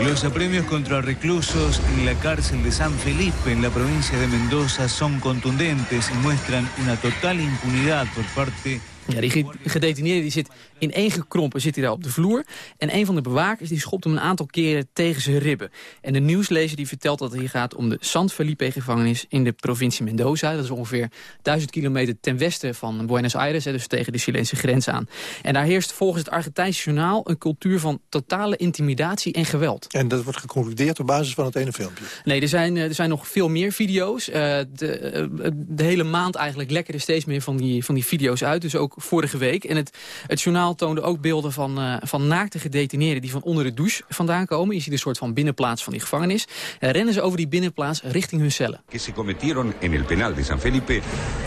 Los apremios contra reclusos en la cárcel de San Felipe, en la provincia de Mendoza, son contundentes y muestran una total impunidad por parte ja, die gedetineerde die zit in één gekrompen zit hij daar op de vloer. En een van de bewakers die schopt hem een aantal keren tegen zijn ribben. En de nieuwslezer die vertelt dat het hier gaat om de San Felipe-gevangenis in de provincie Mendoza. Dat is ongeveer duizend kilometer ten westen van Buenos Aires, dus tegen de Chileense grens aan. En daar heerst volgens het Argentijnse journaal een cultuur van totale intimidatie en geweld. En dat wordt geconcludeerd op basis van het ene filmpje? Nee, er zijn, eh, er zijn nog veel meer video's. Uh, de, uh, de hele maand eigenlijk lekker er steeds meer van die, van die video's uit. Dus ook vorige week. En het, het journaal toonde ook beelden van, uh, van naakte gedetineerden... die van onder de douche vandaan komen. Je ziet een soort van binnenplaats van die gevangenis. Uh, rennen ze over die binnenplaats richting hun cellen. Que se cometieron en el penal de San Felipe...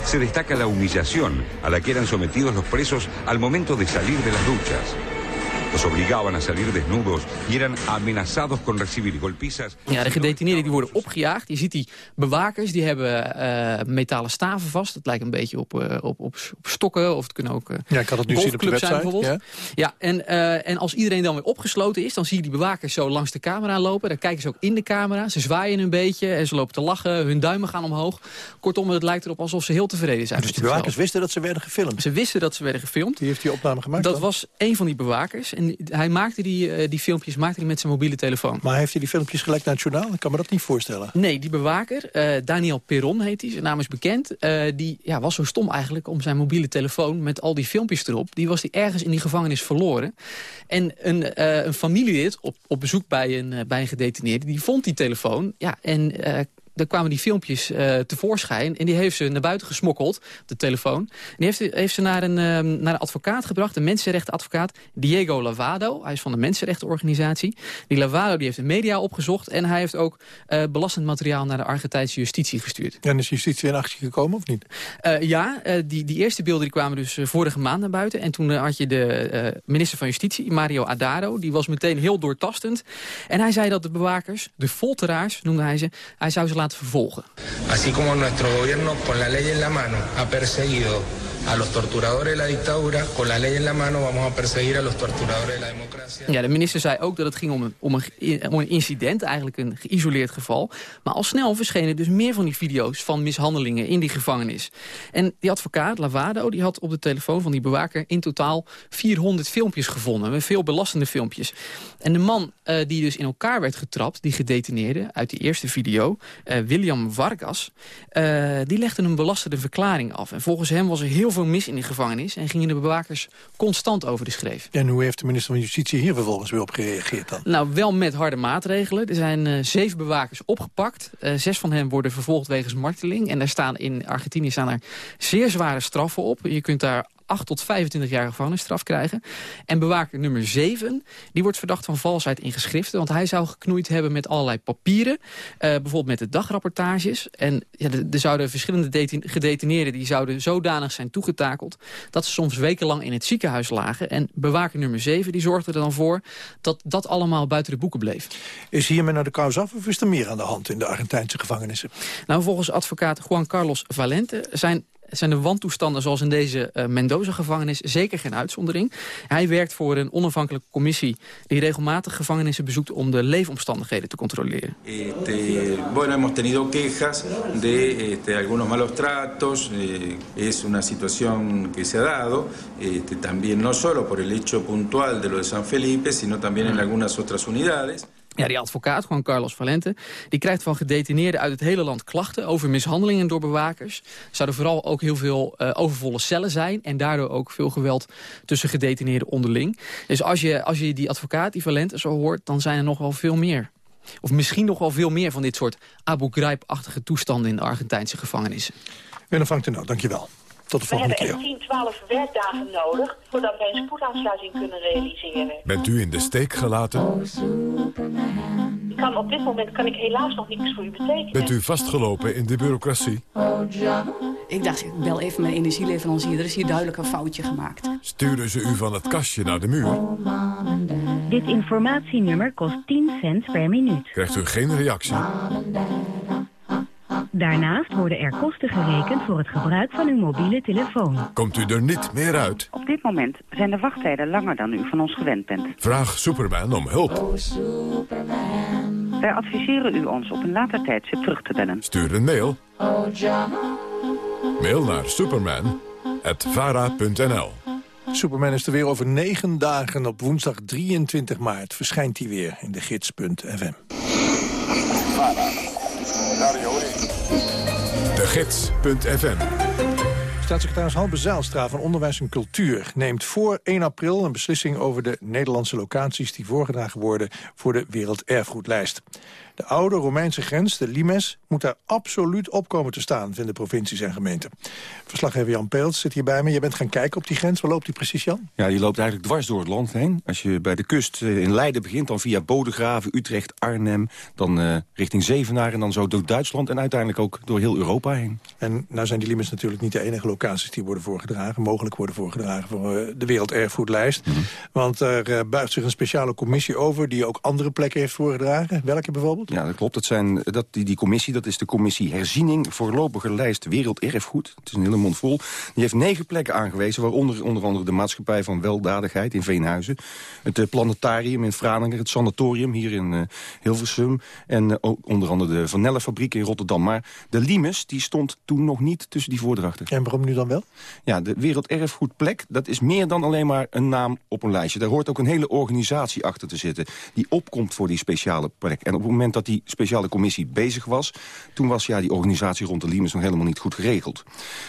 se destaca la humillación a la que eran sometidos los presos... al momento de salir de las duchas. Los obligaban a salir desnudos y eran amenazados con recibir golpizas. Ja, de gedetineerden die worden opgejaagd. Je ziet die bewakers, die hebben uh, metalen staven vast. Het lijkt een beetje op, uh, op, op, op, stokken. Of het kunnen ook uh, ja, ik had het nu zien op de website, zijn bijvoorbeeld. Ja, ja en, en als iedereen dan weer opgesloten is... dan zie je die bewakers zo langs de camera lopen. Dan kijken ze ook in de camera. Ze zwaaien een beetje en ze lopen te lachen. Hun duimen gaan omhoog. Kortom, het lijkt erop alsof ze heel tevreden zijn. Dus die bewakers wisten dat ze werden gefilmd? Ze wisten dat ze werden gefilmd. Die heeft die opname gemaakt Dat dan? was een van die bewakers. En hij maakte die, uh, die filmpjes maakte hij met zijn mobiele telefoon. Maar heeft hij die filmpjes gelijk naar het journaal? Ik kan me dat niet voorstellen. Nee, die bewaker, uh, Daniel Perron heet hij, zijn naam is bekend. Uh, die ja, was zo stom eigenlijk om zijn mobiele telefoon met al die filmpjes erop. Die was hij ergens in die gevangenis verloren. En een, een familielid op, op bezoek bij een, bij een gedetineerde, die vond die telefoon. Ja, en daar kwamen die filmpjes uh, tevoorschijn. En die heeft ze naar buiten gesmokkeld, de telefoon. En die heeft, heeft ze naar een, um, naar een advocaat gebracht, een mensenrechtenadvocaat, Diego Lavado. Hij is van de Mensenrechtenorganisatie. Die Lavado die heeft de media opgezocht en hij heeft ook uh, belastend materiaal naar de Argentijnse justitie gestuurd. En is justitie in actie gekomen of niet? Uh, ja, die, die eerste beelden die kwamen dus vorige maand naar buiten. En toen had je de minister van Justitie, Mario Adaro. Die was meteen heel doortastend. En hij zei dat de bewakers, de folteraars noemde hij ze, hij zou ze laten vervolgen. Así como nuestro gobierno con la ley en la mano ha perseguido a los torturadores de la dictadura, con la ley en la mano vamos a perseguir a los torturadores de la democracia. Ja, de minister zei ook dat het ging om een, om een, om een incident, eigenlijk een geïsoleerd geval. Maar al snel verschenen dus meer van die video's van mishandelingen in die gevangenis. En die advocaat, Lavado, die had op de telefoon van die bewaker in totaal 400 filmpjes gevonden. Veel belastende filmpjes. En de man uh, die dus in elkaar werd getrapt, die gedetineerde uit die eerste video, uh, William Vargas, uh, die legde een belastende verklaring af. En volgens hem was er heel veel mis in de gevangenis en gingen de bewakers constant over de schreef. En hoe heeft de minister van Justitie hier vervolgens weer op gereageerd dan? Nou, wel met harde maatregelen. Er zijn uh, zeven bewakers opgepakt. Uh, zes van hen worden vervolgd wegens marteling. En daar staan in Argentinië staan er zeer zware straffen op. Je kunt daar 8 tot 25 jaar gevangenisstraf krijgen. En bewaker nummer 7, die wordt verdacht van valsheid in geschriften. Want hij zou geknoeid hebben met allerlei papieren. Uh, bijvoorbeeld met de dagrapportages. En ja, er zouden verschillende gedetineerden... die zouden zodanig zijn toegetakeld... dat ze soms wekenlang in het ziekenhuis lagen. En bewaker nummer 7 die zorgde er dan voor... dat dat allemaal buiten de boeken bleef. Is hiermee naar de kous af of is er meer aan de hand... in de Argentijnse gevangenissen? Nou, volgens advocaat Juan Carlos Valente... zijn zijn de wantoestanden zoals in deze uh, Mendoza-gevangenis zeker geen uitzondering. Hij werkt voor een onafhankelijke commissie die regelmatig gevangenissen bezoekt om de leefomstandigheden te controleren. Este, bueno, hemos tenido quejas de este, algunos malos tratos. Eh, es una situación que se ha dado, este, también no solo por el hecho puntual de lo de San Felipe, sino también en algunas otras unidades. Ja, die advocaat, Juan Carlos Valente, die krijgt van gedetineerden uit het hele land klachten over mishandelingen door bewakers. Er zouden vooral ook heel veel uh, overvolle cellen zijn en daardoor ook veel geweld tussen gedetineerden onderling. Dus als je, als je die advocaat, die Valente, zo hoort, dan zijn er nog wel veel meer. Of misschien nog wel veel meer van dit soort Abu Ghraib-achtige toestanden in de Argentijnse gevangenissen. Willem van Tenno, dankjewel. Tot de volgende keer. We hebben 10, 12 werkdagen nodig voordat wij een spoedaansluiting kunnen realiseren. Bent u in de steek gelaten? Ik kan op dit moment kan ik helaas nog niks voor u betekenen. Bent u vastgelopen in de bureaucratie? Ik dacht, ik bel even mijn energieleverancier. Er is hier duidelijk een foutje gemaakt. Sturen ze u van het kastje naar de muur? Dit informatienummer kost 10 cent per minuut. Krijgt u geen reactie? Daarnaast worden er kosten gerekend voor het gebruik van uw mobiele telefoon. Komt u er niet meer uit? Op dit moment zijn de wachttijden langer dan u van ons gewend bent. Vraag Superman om hulp. Wij adviseren u ons op een later tijdstip terug te bellen. Stuur een mail. Mail naar superman.vara.nl Superman is er weer over negen dagen. Op woensdag 23 maart verschijnt hij weer in de gids.fm. De Gids.fm Staatssecretaris Halbe Zijlstra van Onderwijs en Cultuur neemt voor 1 april een beslissing over de Nederlandse locaties die voorgedragen worden voor de Werelderfgoedlijst. De oude Romeinse grens, de Limes, moet daar absoluut op komen te staan, vinden provincies en gemeenten. Verslaggever Jan Peels zit hier bij me. Je bent gaan kijken op die grens. Waar loopt die precies, Jan? Ja, die loopt eigenlijk dwars door het land heen. Als je bij de kust eh, in Leiden begint, dan via Bodegraven, Utrecht, Arnhem... dan uh, richting Zevenaar en dan zo door Duitsland... en uiteindelijk ook door heel Europa heen. En nou zijn die Limes natuurlijk niet de enige locaties die worden voorgedragen... mogelijk worden voorgedragen voor uh, de Werelderfgoedlijst. Mm -hmm. Want er uh, buigt zich een speciale commissie over... die ook andere plekken heeft voorgedragen. Welke bijvoorbeeld? Ja, dat klopt. Dat zijn, dat, die, die commissie, dat is de commissie Herziening... voorlopige lijst Werelderfgoed. Het is een hele mond vol. Die heeft negen plekken aangewezen, waaronder onder andere de Maatschappij van Weldadigheid in Veenhuizen. Het uh, Planetarium in Franeker, het Sanatorium hier in uh, Hilversum. En uh, ook onder andere de Van fabriek in Rotterdam. Maar de Limes, die stond toen nog niet tussen die voordrachten. En waarom nu dan wel? Ja, de Werelderfgoedplek, dat is meer dan alleen maar een naam op een lijstje. Daar hoort ook een hele organisatie achter te zitten... die opkomt voor die speciale plek. En op het moment dat die speciale commissie bezig was... toen was ja, die organisatie rond de Limes nog helemaal niet goed geregeld.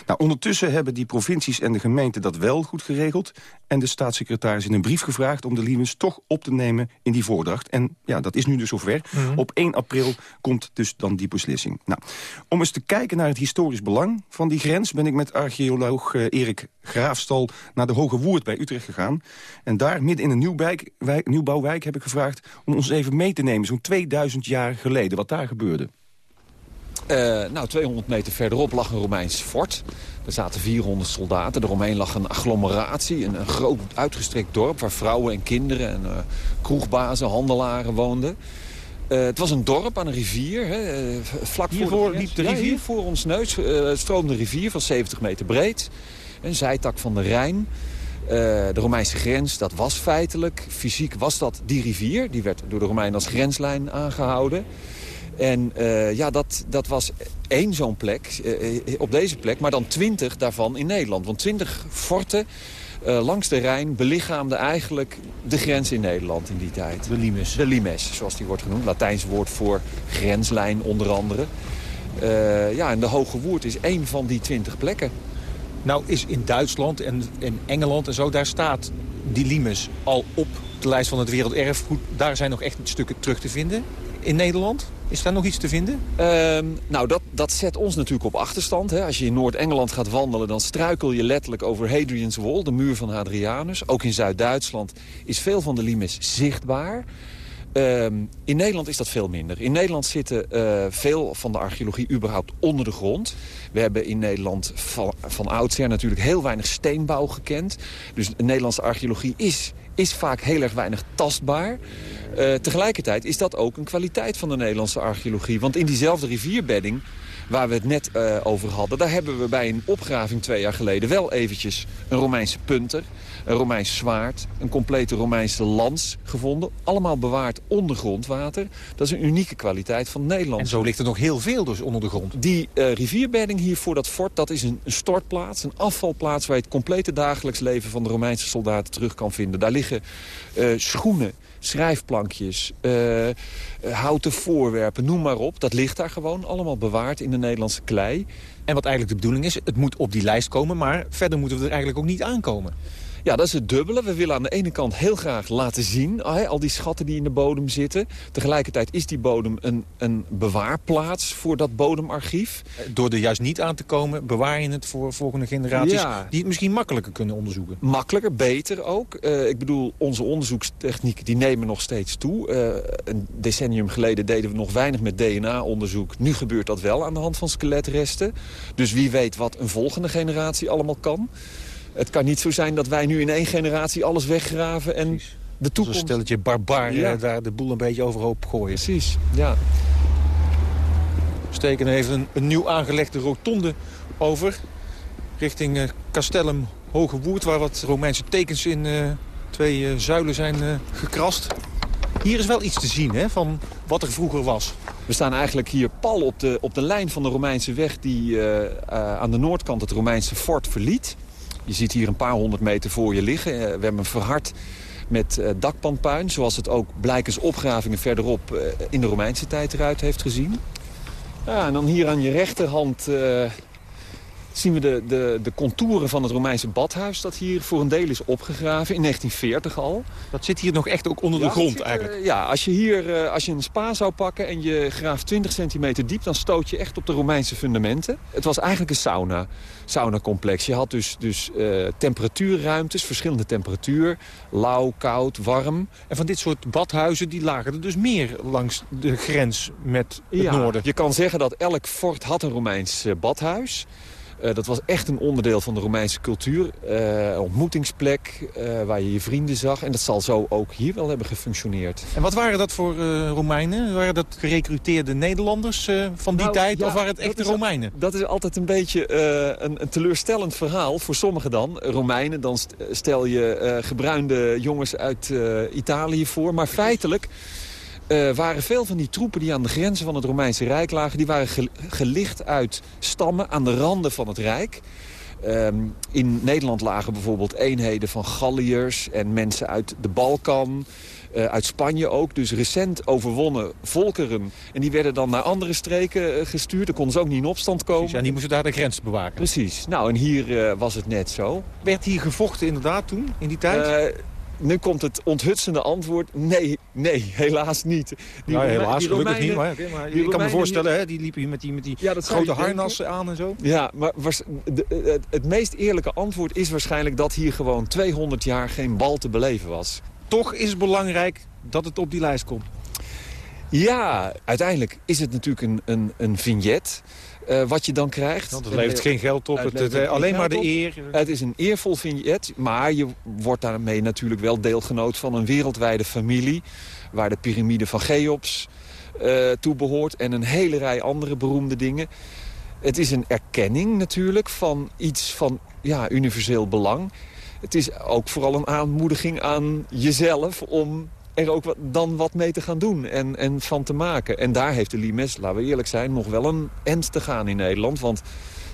Nou, ondertussen hebben die provincies en de gemeenten dat wel goed geregeld... en de staatssecretaris in een brief gevraagd om de Limes toch op te nemen in die voordracht. En ja, dat is nu dus zover. Mhm. Op 1 april komt dus dan die beslissing. Nou, om eens te kijken naar het historisch belang van die grens... ben ik met archeoloog uh, Erik Graafstal naar de Hoge Woerd bij Utrecht gegaan. En daar, midden in een nieuwbouwwijk, heb ik gevraagd... om ons even mee te nemen, zo'n 2000 jaar geleden, wat daar gebeurde. Uh, nou, 200 meter verderop lag een Romeins fort. Er zaten 400 soldaten. Eromheen lag een agglomeratie, een, een groot uitgestrekt dorp... waar vrouwen en kinderen en uh, kroegbazen, handelaren woonden. Uh, het was een dorp aan een rivier. Hè, uh, vlak Hiervoor voor liep de rivier? hier voor ons neus uh, stroomde een rivier van 70 meter breed. Een zijtak van de Rijn. De Romeinse grens, dat was feitelijk. Fysiek was dat die rivier. Die werd door de Romeinen als grenslijn aangehouden. En ja, dat, dat was één zo'n plek, op deze plek, maar dan twintig daarvan in Nederland. Want twintig forten uh, langs de Rijn belichaamde eigenlijk de grens in Nederland in die tijd. De limes. De limes, zoals die wordt genoemd. Latijns woord voor grenslijn onder andere. Ja, en de Hoge Woerd is één van die twintig plekken. Nou is in Duitsland en in Engeland en zo, daar staat die limes al op de lijst van het werelderfgoed. Daar zijn nog echt stukken terug te vinden. In Nederland? Is daar nog iets te vinden? Ehm, nou, dat, dat zet ons natuurlijk op achterstand. Hè. Als je in Noord-Engeland gaat wandelen... dan struikel je letterlijk over Hadrian's Wall, de muur van Hadrianus. Ook in Zuid-Duitsland is veel van de limes zichtbaar. Ehm, in Nederland is dat veel minder. In Nederland zitten uh, veel van de archeologie überhaupt onder de grond. We hebben in Nederland van, oudsher natuurlijk heel weinig steenbouw gekend. Dus de Nederlandse archeologie is, is vaak heel erg weinig tastbaar. Uh, tegelijkertijd is dat ook een kwaliteit van de Nederlandse archeologie. Want in diezelfde rivierbedding waar we het net uh, over hadden... daar hebben we bij een opgraving twee jaar geleden wel eventjes een Romeinse punter... een Romeins zwaard, een complete Romeinse lans gevonden. Allemaal bewaard onder grondwater. Dat is een unieke kwaliteit van Nederland. En zo ligt er nog heel veel dus onder de grond. Die uh, rivierbedding hier voor dat fort, dat is een, een stortplaats, een afvalplaats... waar je het complete dagelijks leven van de Romeinse soldaten terug kan vinden. Daar liggen uh, schoenen, schrijfplankjes, uh, houten voorwerpen, noem maar op. Dat ligt daar gewoon, allemaal bewaard in de Nederlandse klei. En wat eigenlijk de bedoeling is, het moet op die lijst komen... maar verder moeten we er eigenlijk ook niet aankomen. Ja, dat is het dubbele. We willen aan de ene kant heel graag laten zien... al die schatten die in de bodem zitten. Tegelijkertijd is die bodem een, een bewaarplaats voor dat bodemarchief. Door er juist niet aan te komen, bewaar je het voor volgende generaties... die het misschien makkelijker kunnen onderzoeken. Makkelijker, beter ook. Uh, ik bedoel, onze onderzoekstechnieken die nemen nog steeds toe. Uh, een decennium geleden deden we nog weinig met DNA-onderzoek. Nu gebeurt dat wel aan de hand van skeletresten. Dus wie weet wat een volgende generatie allemaal kan. Het kan niet zo zijn dat wij nu in één generatie alles weggraven en de toekomst... Een stelletje barbaren daar de boel een beetje overhoop gooien. Precies, ja. We steken even een, een nieuw aangelegde rotonde over. Richting uh, Castellum Hoge Woerd, waar wat Romeinse tekens in uh, twee uh, zuilen zijn gekrast. Hier is wel iets te zien hè, van wat er vroeger was. We staan eigenlijk hier pal op de, op de lijn van de Romeinse weg... die aan de noordkant het Romeinse fort verliet. Je ziet hier een paar honderd meter voor je liggen. Eh, we hebben een verhard met eh, dakpanpuin. Zoals het ook blijkens opgravingen verderop eh, in de Romeinse tijd eruit heeft gezien. Ja, en dan hier aan je rechterhand zien we de, de, de contouren van het Romeinse badhuis... dat hier voor een deel is opgegraven, in 1940 al. Dat zit hier nog echt ook onder de grond eigenlijk? ja, als je hier uh, als je een spa zou pakken en je graaft 20 centimeter diep... dan stoot je echt op de Romeinse fundamenten. Het was eigenlijk een sauna, saunacomplex. Je had dus, dus uh, temperatuurruimtes, verschillende temperatuur. Lauw, koud, warm. En van dit soort badhuizen die lagen er dus meer langs de grens met het ja, noorden. Je kan zeggen dat elk fort had een Romeins badhuis uh, dat was echt een onderdeel van de Romeinse cultuur. Uh, een ontmoetingsplek uh, waar je je vrienden zag. En dat zal zo ook hier wel hebben gefunctioneerd. En wat waren dat voor Romeinen? Waren dat gerecruiteerde Nederlanders van die nou, tijd? of waren het echte dat Romeinen? dat is altijd een beetje een, een, teleurstellend verhaal. Voor sommigen dan. Romeinen, dan stel je gebruinde jongens uit Italië voor. Maar feitelijk uh, waren veel van die troepen die aan de grenzen van het Romeinse Rijk lagen... die waren gelicht uit stammen aan de randen van het Rijk. Um, in Nederland lagen bijvoorbeeld eenheden van Galliërs en mensen uit de Balkan... Uh, uit Spanje ook, dus recent overwonnen volkeren. En die werden dan naar andere streken uh, gestuurd. Daar konden ze ook niet in opstand komen. Precies, en die moesten daar de grens bewaken. Precies. Nou, en hier uh, was het net zo. Werd hier gevochten inderdaad toen, in die tijd? Nu komt het onthutsende antwoord. Nee, nee, helaas niet. Die nou, helaas, die gelukkig niet. Maar, okay, maar ik kan me voorstellen, hè, die liepen hier met die, met die ja, grote harnassen aan en zo. Ja, maar was, de, het, het meest eerlijke antwoord is waarschijnlijk... dat hier gewoon 200 jaar geen bal te beleven was. Toch is het belangrijk dat het op die lijst komt. Ja, uiteindelijk is het natuurlijk een, een, een vignet... Uh, wat je dan krijgt. Want het levert geen geld op, het, het, alleen maar de eer. Het is een eervol vignet, maar je wordt daarmee natuurlijk wel deelgenoot van een wereldwijde familie... waar de piramide van Cheops uh, toe behoort en een hele rij andere beroemde dingen. Het is een erkenning natuurlijk van iets van ja, universeel belang. Het is ook vooral een aanmoediging aan jezelf om er ook wat, dan wat mee te gaan doen en, en van te maken. En daar heeft de Limes, laten we eerlijk zijn, nog wel een end te gaan in Nederland. Want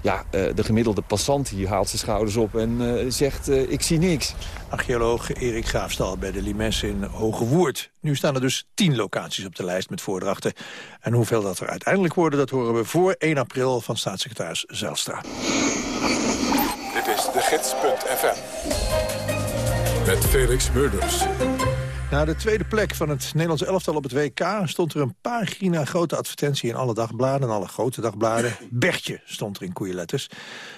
ja, uh, de gemiddelde passant hier haalt zijn schouders op en uh, zegt uh, ik zie niks. Archeoloog Erik Graafstal bij de Limes in Hoge Woerd. Nu staan er dus tien locaties op de lijst met voordrachten. En hoeveel dat er uiteindelijk worden, dat horen we voor 1 april van staatssecretaris Zijlstra. Dit is de gids.fm. Met Felix Murders. Na de tweede plek van het Nederlandse elftal op het WK... stond er een pagina grote advertentie in alle dagbladen... alle grote dagbladen. Bertje stond er in koeienletters.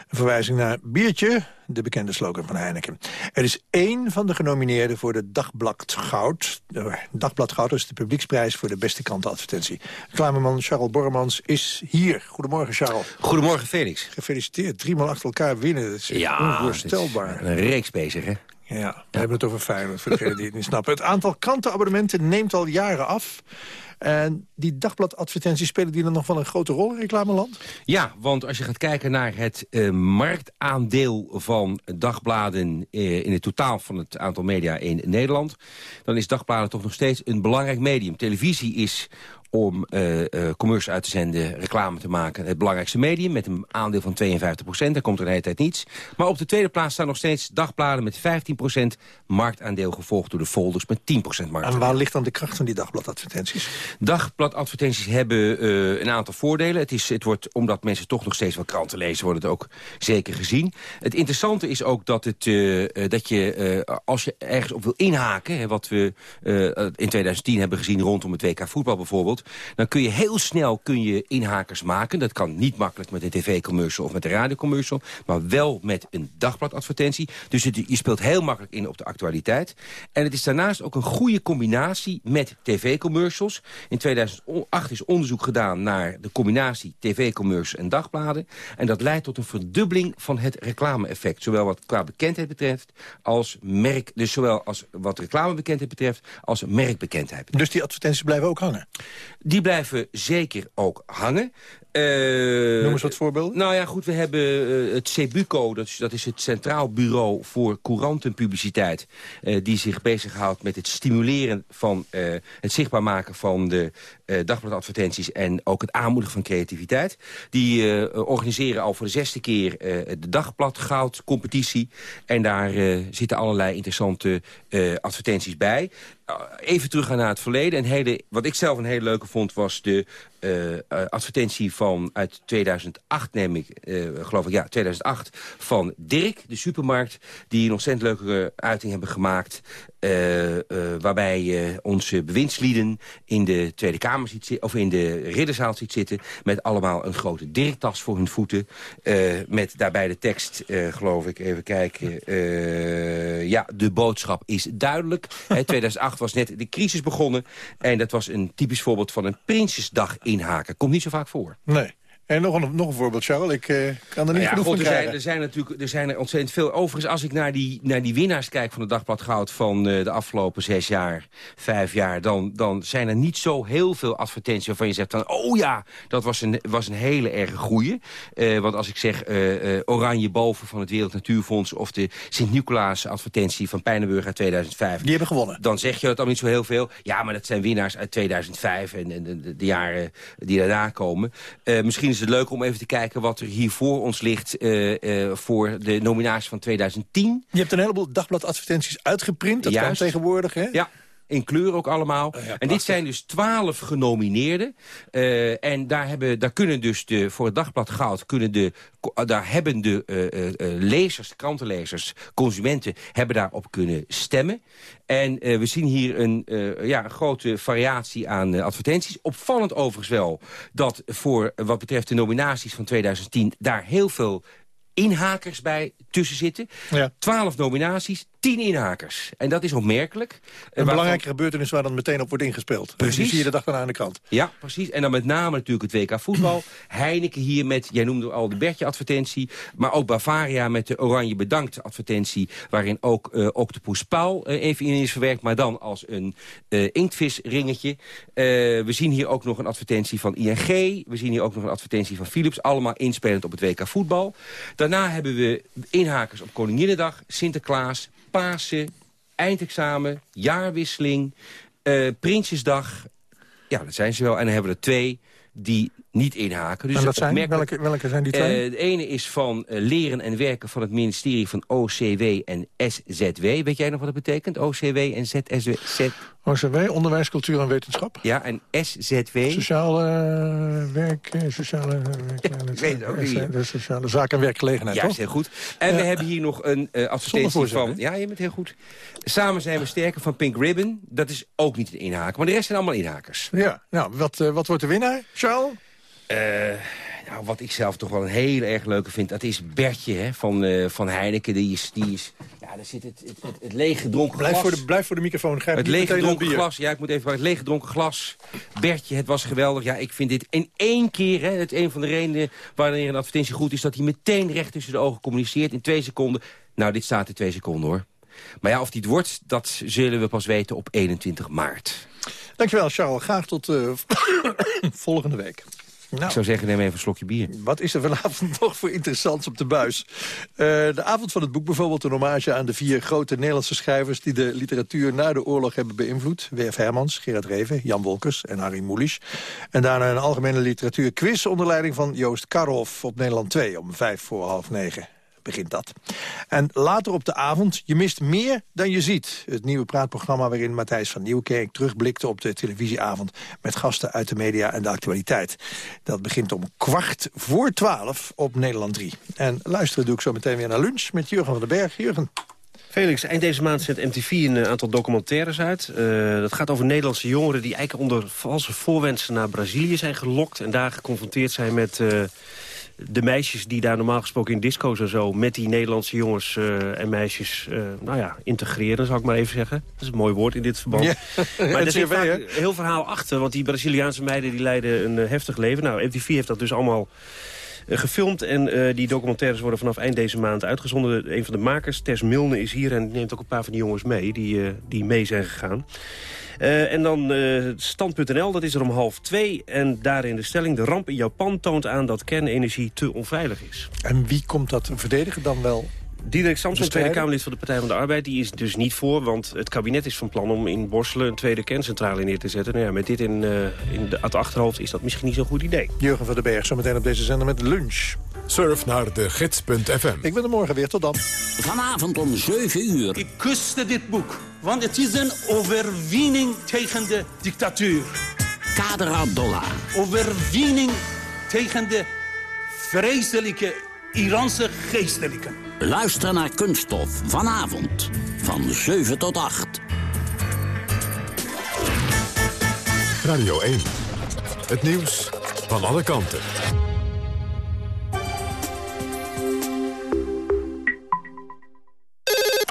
Een verwijzing naar Biertje, de bekende slogan van Heineken. Er is één van de genomineerden voor de Dagblad Goud. De Dagblad Goud is de publieksprijs voor de beste krantenadvertentie. Reclameman Charles Borremans is hier. Goedemorgen, Charles. Goedemorgen, Felix. Gefeliciteerd. Driemaal achter elkaar winnen. Dat is ja, onvoorstelbaar. een reeks bezig, hè? Ja, we hebben het over Feyenoord, voor die het niet snappen. Het aantal krantenabonnementen neemt al jaren af. En die dagbladadvertenties spelen die dan nog wel een grote rol in reclameland? Ja, want als je gaat kijken naar het uh, marktaandeel van dagbladen... Uh, in het totaal van het aantal media in Nederland... dan is dagbladen toch nog steeds een belangrijk medium. Televisie is om uh, uh, commerce uit te zenden, reclame te maken. Het belangrijkste medium met een aandeel van 52 procent. Daar komt er de hele tijd niets. Maar op de tweede plaats staan nog steeds dagbladen met 15 procent marktaandeel... gevolgd door de folders met 10 procent marktaandeel. En waar ligt dan de kracht van die dagbladadvertenties? Dagbladadvertenties hebben uh, een aantal voordelen. Het, is, het wordt, omdat mensen toch nog steeds wel kranten lezen... wordt het ook zeker gezien. Het interessante is ook dat, het, dat je, als je ergens op wil inhaken... Hè, wat we in 2010 hebben gezien rondom het WK voetbal bijvoorbeeld dan kun je heel snel kun je inhakers maken. Dat kan niet makkelijk met een tv-commercial of met een radiocommercial... maar wel met een dagbladadvertentie. Dus het, je speelt heel makkelijk in op de actualiteit. En het is daarnaast ook een goede combinatie met tv-commercials. In 2008 is onderzoek gedaan naar de combinatie tv-commercials en dagbladen. En dat leidt tot een verdubbeling van het reclame-effect. Zowel wat qua bekendheid betreft als merk... dus zowel als wat reclamebekendheid betreft als merkbekendheid. Dus die advertenties blijven ook hangen? Die blijven zeker ook hangen. Uh, Noem eens wat voorbeelden. Nou ja, goed, we hebben uh, het CEBUCO, dat is, dat is het Centraal Bureau voor Courantenpubliciteit... Uh, die zich bezighoudt met het stimuleren van het zichtbaar maken van de dagbladadvertenties... en ook het aanmoedigen van creativiteit. Die organiseren al voor de zesde keer de Dagbladgoud-competitie. En daar zitten allerlei interessante advertenties bij. even teruggaan naar het verleden. Een hele, wat ik zelf een hele leuke vond was de advertentie van uit 2008, neem ik, geloof ik, ja, 2008, van Dirk, de supermarkt, die een ontzettend leuke uiting hebben gemaakt. Uh, uh, waarbij onze bewindslieden in de Tweede Kamer ziet of in de ridderzaal ziet zitten... met allemaal een grote Dirktas voor hun voeten. met daarbij de tekst, geloof ik, even kijken. ja, de boodschap is duidelijk. 2008 was net de crisis begonnen. En dat was een typisch voorbeeld van een Prinsjesdag inhaken. Komt niet zo vaak voor. Nee. En nog een, nog een voorbeeld, Charles. Ik uh, kan er niet nou ja, genoeg er zijn, er zijn natuurlijk er zijn er ontzettend veel. Overigens, als ik naar die, naar die winnaars kijk van het Dagblad Goud... van uh, de afgelopen zes jaar, vijf jaar... Dan, dan zijn er niet zo heel veel advertenties waarvan je zegt... Dan, oh ja, dat was een, was een hele erg goeie. Uh, want als ik zeg Oranje Boven van het Wereld Natuurfonds... of de Sint-Nicolaas advertentie van Pijnenburg uit 2005... Die hebben gewonnen. Dan zeg je dat al niet zo heel veel. Ja, maar dat zijn winnaars uit 2005 en, en de, de, jaren die daarna komen. misschien is het leuk om even te kijken wat er hier voor ons ligt... Uh, uh, voor de nominatie van 2010. Je hebt een heleboel dagbladadvertenties uitgeprint. Dat kan tegenwoordig, hè? Ja. In kleur ook allemaal. Oh en dit zijn dus twaalf genomineerden. Uh, en daar, hebben, daar kunnen dus de, voor het Dagblad Goud... Kunnen de, daar hebben de uh, lezers, krantenlezers, consumenten... hebben daarop kunnen stemmen. En we zien hier een, ja, een grote variatie aan advertenties. Opvallend overigens wel dat voor wat betreft de nominaties van 2010... daar heel veel inhakers bij tussen zitten. Twaalf nominaties, tien inhakers. En dat is opmerkelijk. Een belangrijke gebeurtenis waar dan meteen op wordt ingespeeld. Precies. Die zie je de dag daarna aan de krant. Ja, precies. En dan met name natuurlijk het WK voetbal. Heineken hier met, jij noemde al de Bertje-advertentie... maar ook Bavaria met de Oranje Bedankt advertentie... waarin ook uh, Octopus Paul uh, even in is verwerkt... maar dan als een uh, inktvisringetje. we zien hier ook nog een advertentie van ING. We zien hier ook nog een advertentie van Philips. Allemaal inspelend op het WK voetbal. Daarna hebben we inhakers op Koninginnedag, Sinterklaas... Pasen, eindexamen, jaarwisseling, uh, Prinsjesdag. Ja, dat zijn ze wel. En dan hebben we er twee die niet inhaken. Dus en dat zijn, welke, welke zijn die twee? Uh, de ene is van uh, leren en werken van het ministerie van OCW en SZW. Weet jij nog wat dat betekent? OCW en ZSW? OCW, Onderwijs, Cultuur en Wetenschap. Ja, en SZW? Sociale uh, werk, sociale, weet ook niet. De sociale zaken en werkgelegenheid, Ja, heel goed. En we hebben hier nog een advertentie van... Ja, je bent heel goed. Samen zijn we sterker van Pink Ribbon. Dat is ook niet een inhaken, maar de rest zijn allemaal inhakers. Ja, nou, wat, wat wordt de winnaar, Charles? Uh, nou, wat ik zelf toch wel een heel erg leuke vind... dat is Bertje hè, van, uh, van Heineken. Die is, die is, ja, daar zit het, het, het, het leeggedronken blijf Voor de, blijf voor de microfoon. Grijp het leeggedronken glas. Ja, ik moet even Het leeggedronken glas. Bertje, het was geweldig. Ja, ik vind dit in één keer... Hè, het een van de redenen wanneer een advertentie goed is... dat hij meteen recht tussen de ogen communiceert in twee seconden. Nou, dit staat in twee seconden, hoor. Maar ja, of die het wordt, dat zullen we pas weten op 21 maart. Dankjewel, Charles. Graag tot uh, volgende week. Nou, ik zou zeggen, neem even een slokje bier. Wat is er vanavond nog voor interessants op de buis? Uh, de avond van het boek bijvoorbeeld een hommage aan de vier grote Nederlandse schrijvers... die de literatuur na de oorlog hebben beïnvloed. W.F. Hermans, Gerard Reven, Jan Wolkers en Harry Mulisch. En daarna een algemene literatuurquiz onder leiding van Joost Karhoff op Nederland 2... om vijf voor half negen begint dat. En later op de avond, je mist meer dan je ziet. Het nieuwe praatprogramma waarin Matthijs van Nieuwkerk terugblikte op de televisieavond... met gasten uit de media en de actualiteit. Dat begint om kwart voor twaalf op Nederland 3. En luisteren doe ik zo meteen weer naar lunch met Jurgen van den Berg. Jurgen. Felix, eind deze maand zendt MTV een eh, aantal documentaires uit. Uh, dat gaat over Nederlandse jongeren die eigenlijk onder valse voorwensen naar Brazilië zijn gelokt... en daar geconfronteerd zijn met... Uh, de meisjes die daar normaal gesproken in disco's en zo... met die Nederlandse jongens uh, en meisjes, uh, nou ja, integreren, zou ik maar even zeggen. Dat is een mooi woord in dit verband. Ja. maar er zit vaak een heel verhaal achter, want die Braziliaanse meiden... die leiden een uh, heftig leven. Nou, MTV heeft dat dus allemaal gefilmd. En uh, die documentaires worden vanaf eind deze maand uitgezonden. Een van de makers, Tess Milne, is hier en neemt ook een paar van die jongens mee... die, uh, die mee zijn gegaan. Uh, en dan uh, stand.nl, dat is er om half twee. En daarin de stelling, de ramp in Japan toont aan dat kernenergie te onveilig is. En wie komt dat verdedigen dan wel? Diederik Samson, Tweede Kamerlid van de Partij van de Arbeid... die is dus niet voor, want het kabinet is van plan om in Borselen... een tweede kerncentrale neer te zetten. Nou ja, met dit in, uh, in de, het achterhoofd is dat misschien niet zo'n goed idee. Jurgen van den Berg, zometeen op deze zender met lunch. Surf naar de gids.fm. Ik ben er morgen weer, tot dan. Vanavond om 7 uur. Ik kuste dit boek, want het is een overwinning tegen de dictatuur. Kadra Dollar. Overwinning tegen de vreselijke Iranse geestelijken. Luister naar Kunststof vanavond van 7 tot 8. Radio 1. Het nieuws van alle kanten.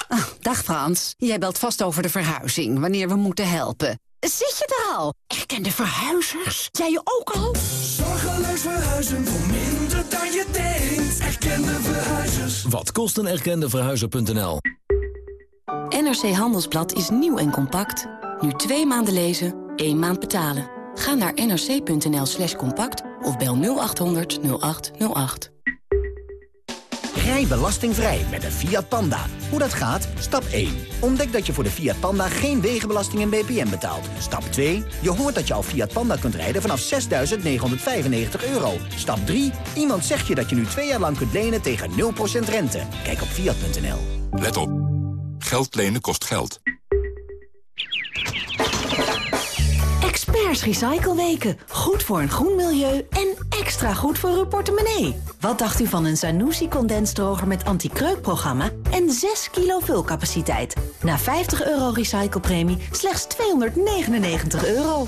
Oh, dag Frans, jij belt vast over de verhuizing, wanneer we moeten helpen. Zit je er al? Erkende verhuizers? Jij je ook al? Zorgeloos verhuizen voor minder dan je denkt. Erkende verhuizers. Wat kost een erkende verhuizer.nl? NRC Handelsblad is nieuw en compact. Nu twee maanden lezen, één maand betalen. Ga naar nrc.nl slash compact of bel 0800 0808. Rij belastingvrij met een Fiat Panda. Hoe dat gaat? Stap 1. Ontdek dat je voor de Fiat Panda geen wegenbelasting en BPM betaalt. Stap 2. Je hoort dat je al Fiat Panda kunt rijden vanaf 6.995 euro. Stap 3. Iemand zegt je dat je nu twee jaar lang kunt lenen tegen 0% rente. Kijk op Fiat.nl. Let op. Geld lenen kost geld. Experts Recycleweken. Goed voor een groen milieu en extra goed voor uw portemonnee. Wat dacht u van een Zanussi condensdroger met anti-kreukprogramma en 6 kilo vulcapaciteit? Na 50 euro recyclepremie slechts 299 euro.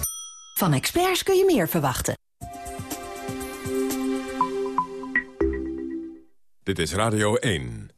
Van Experts kun je meer verwachten. Dit is Radio 1.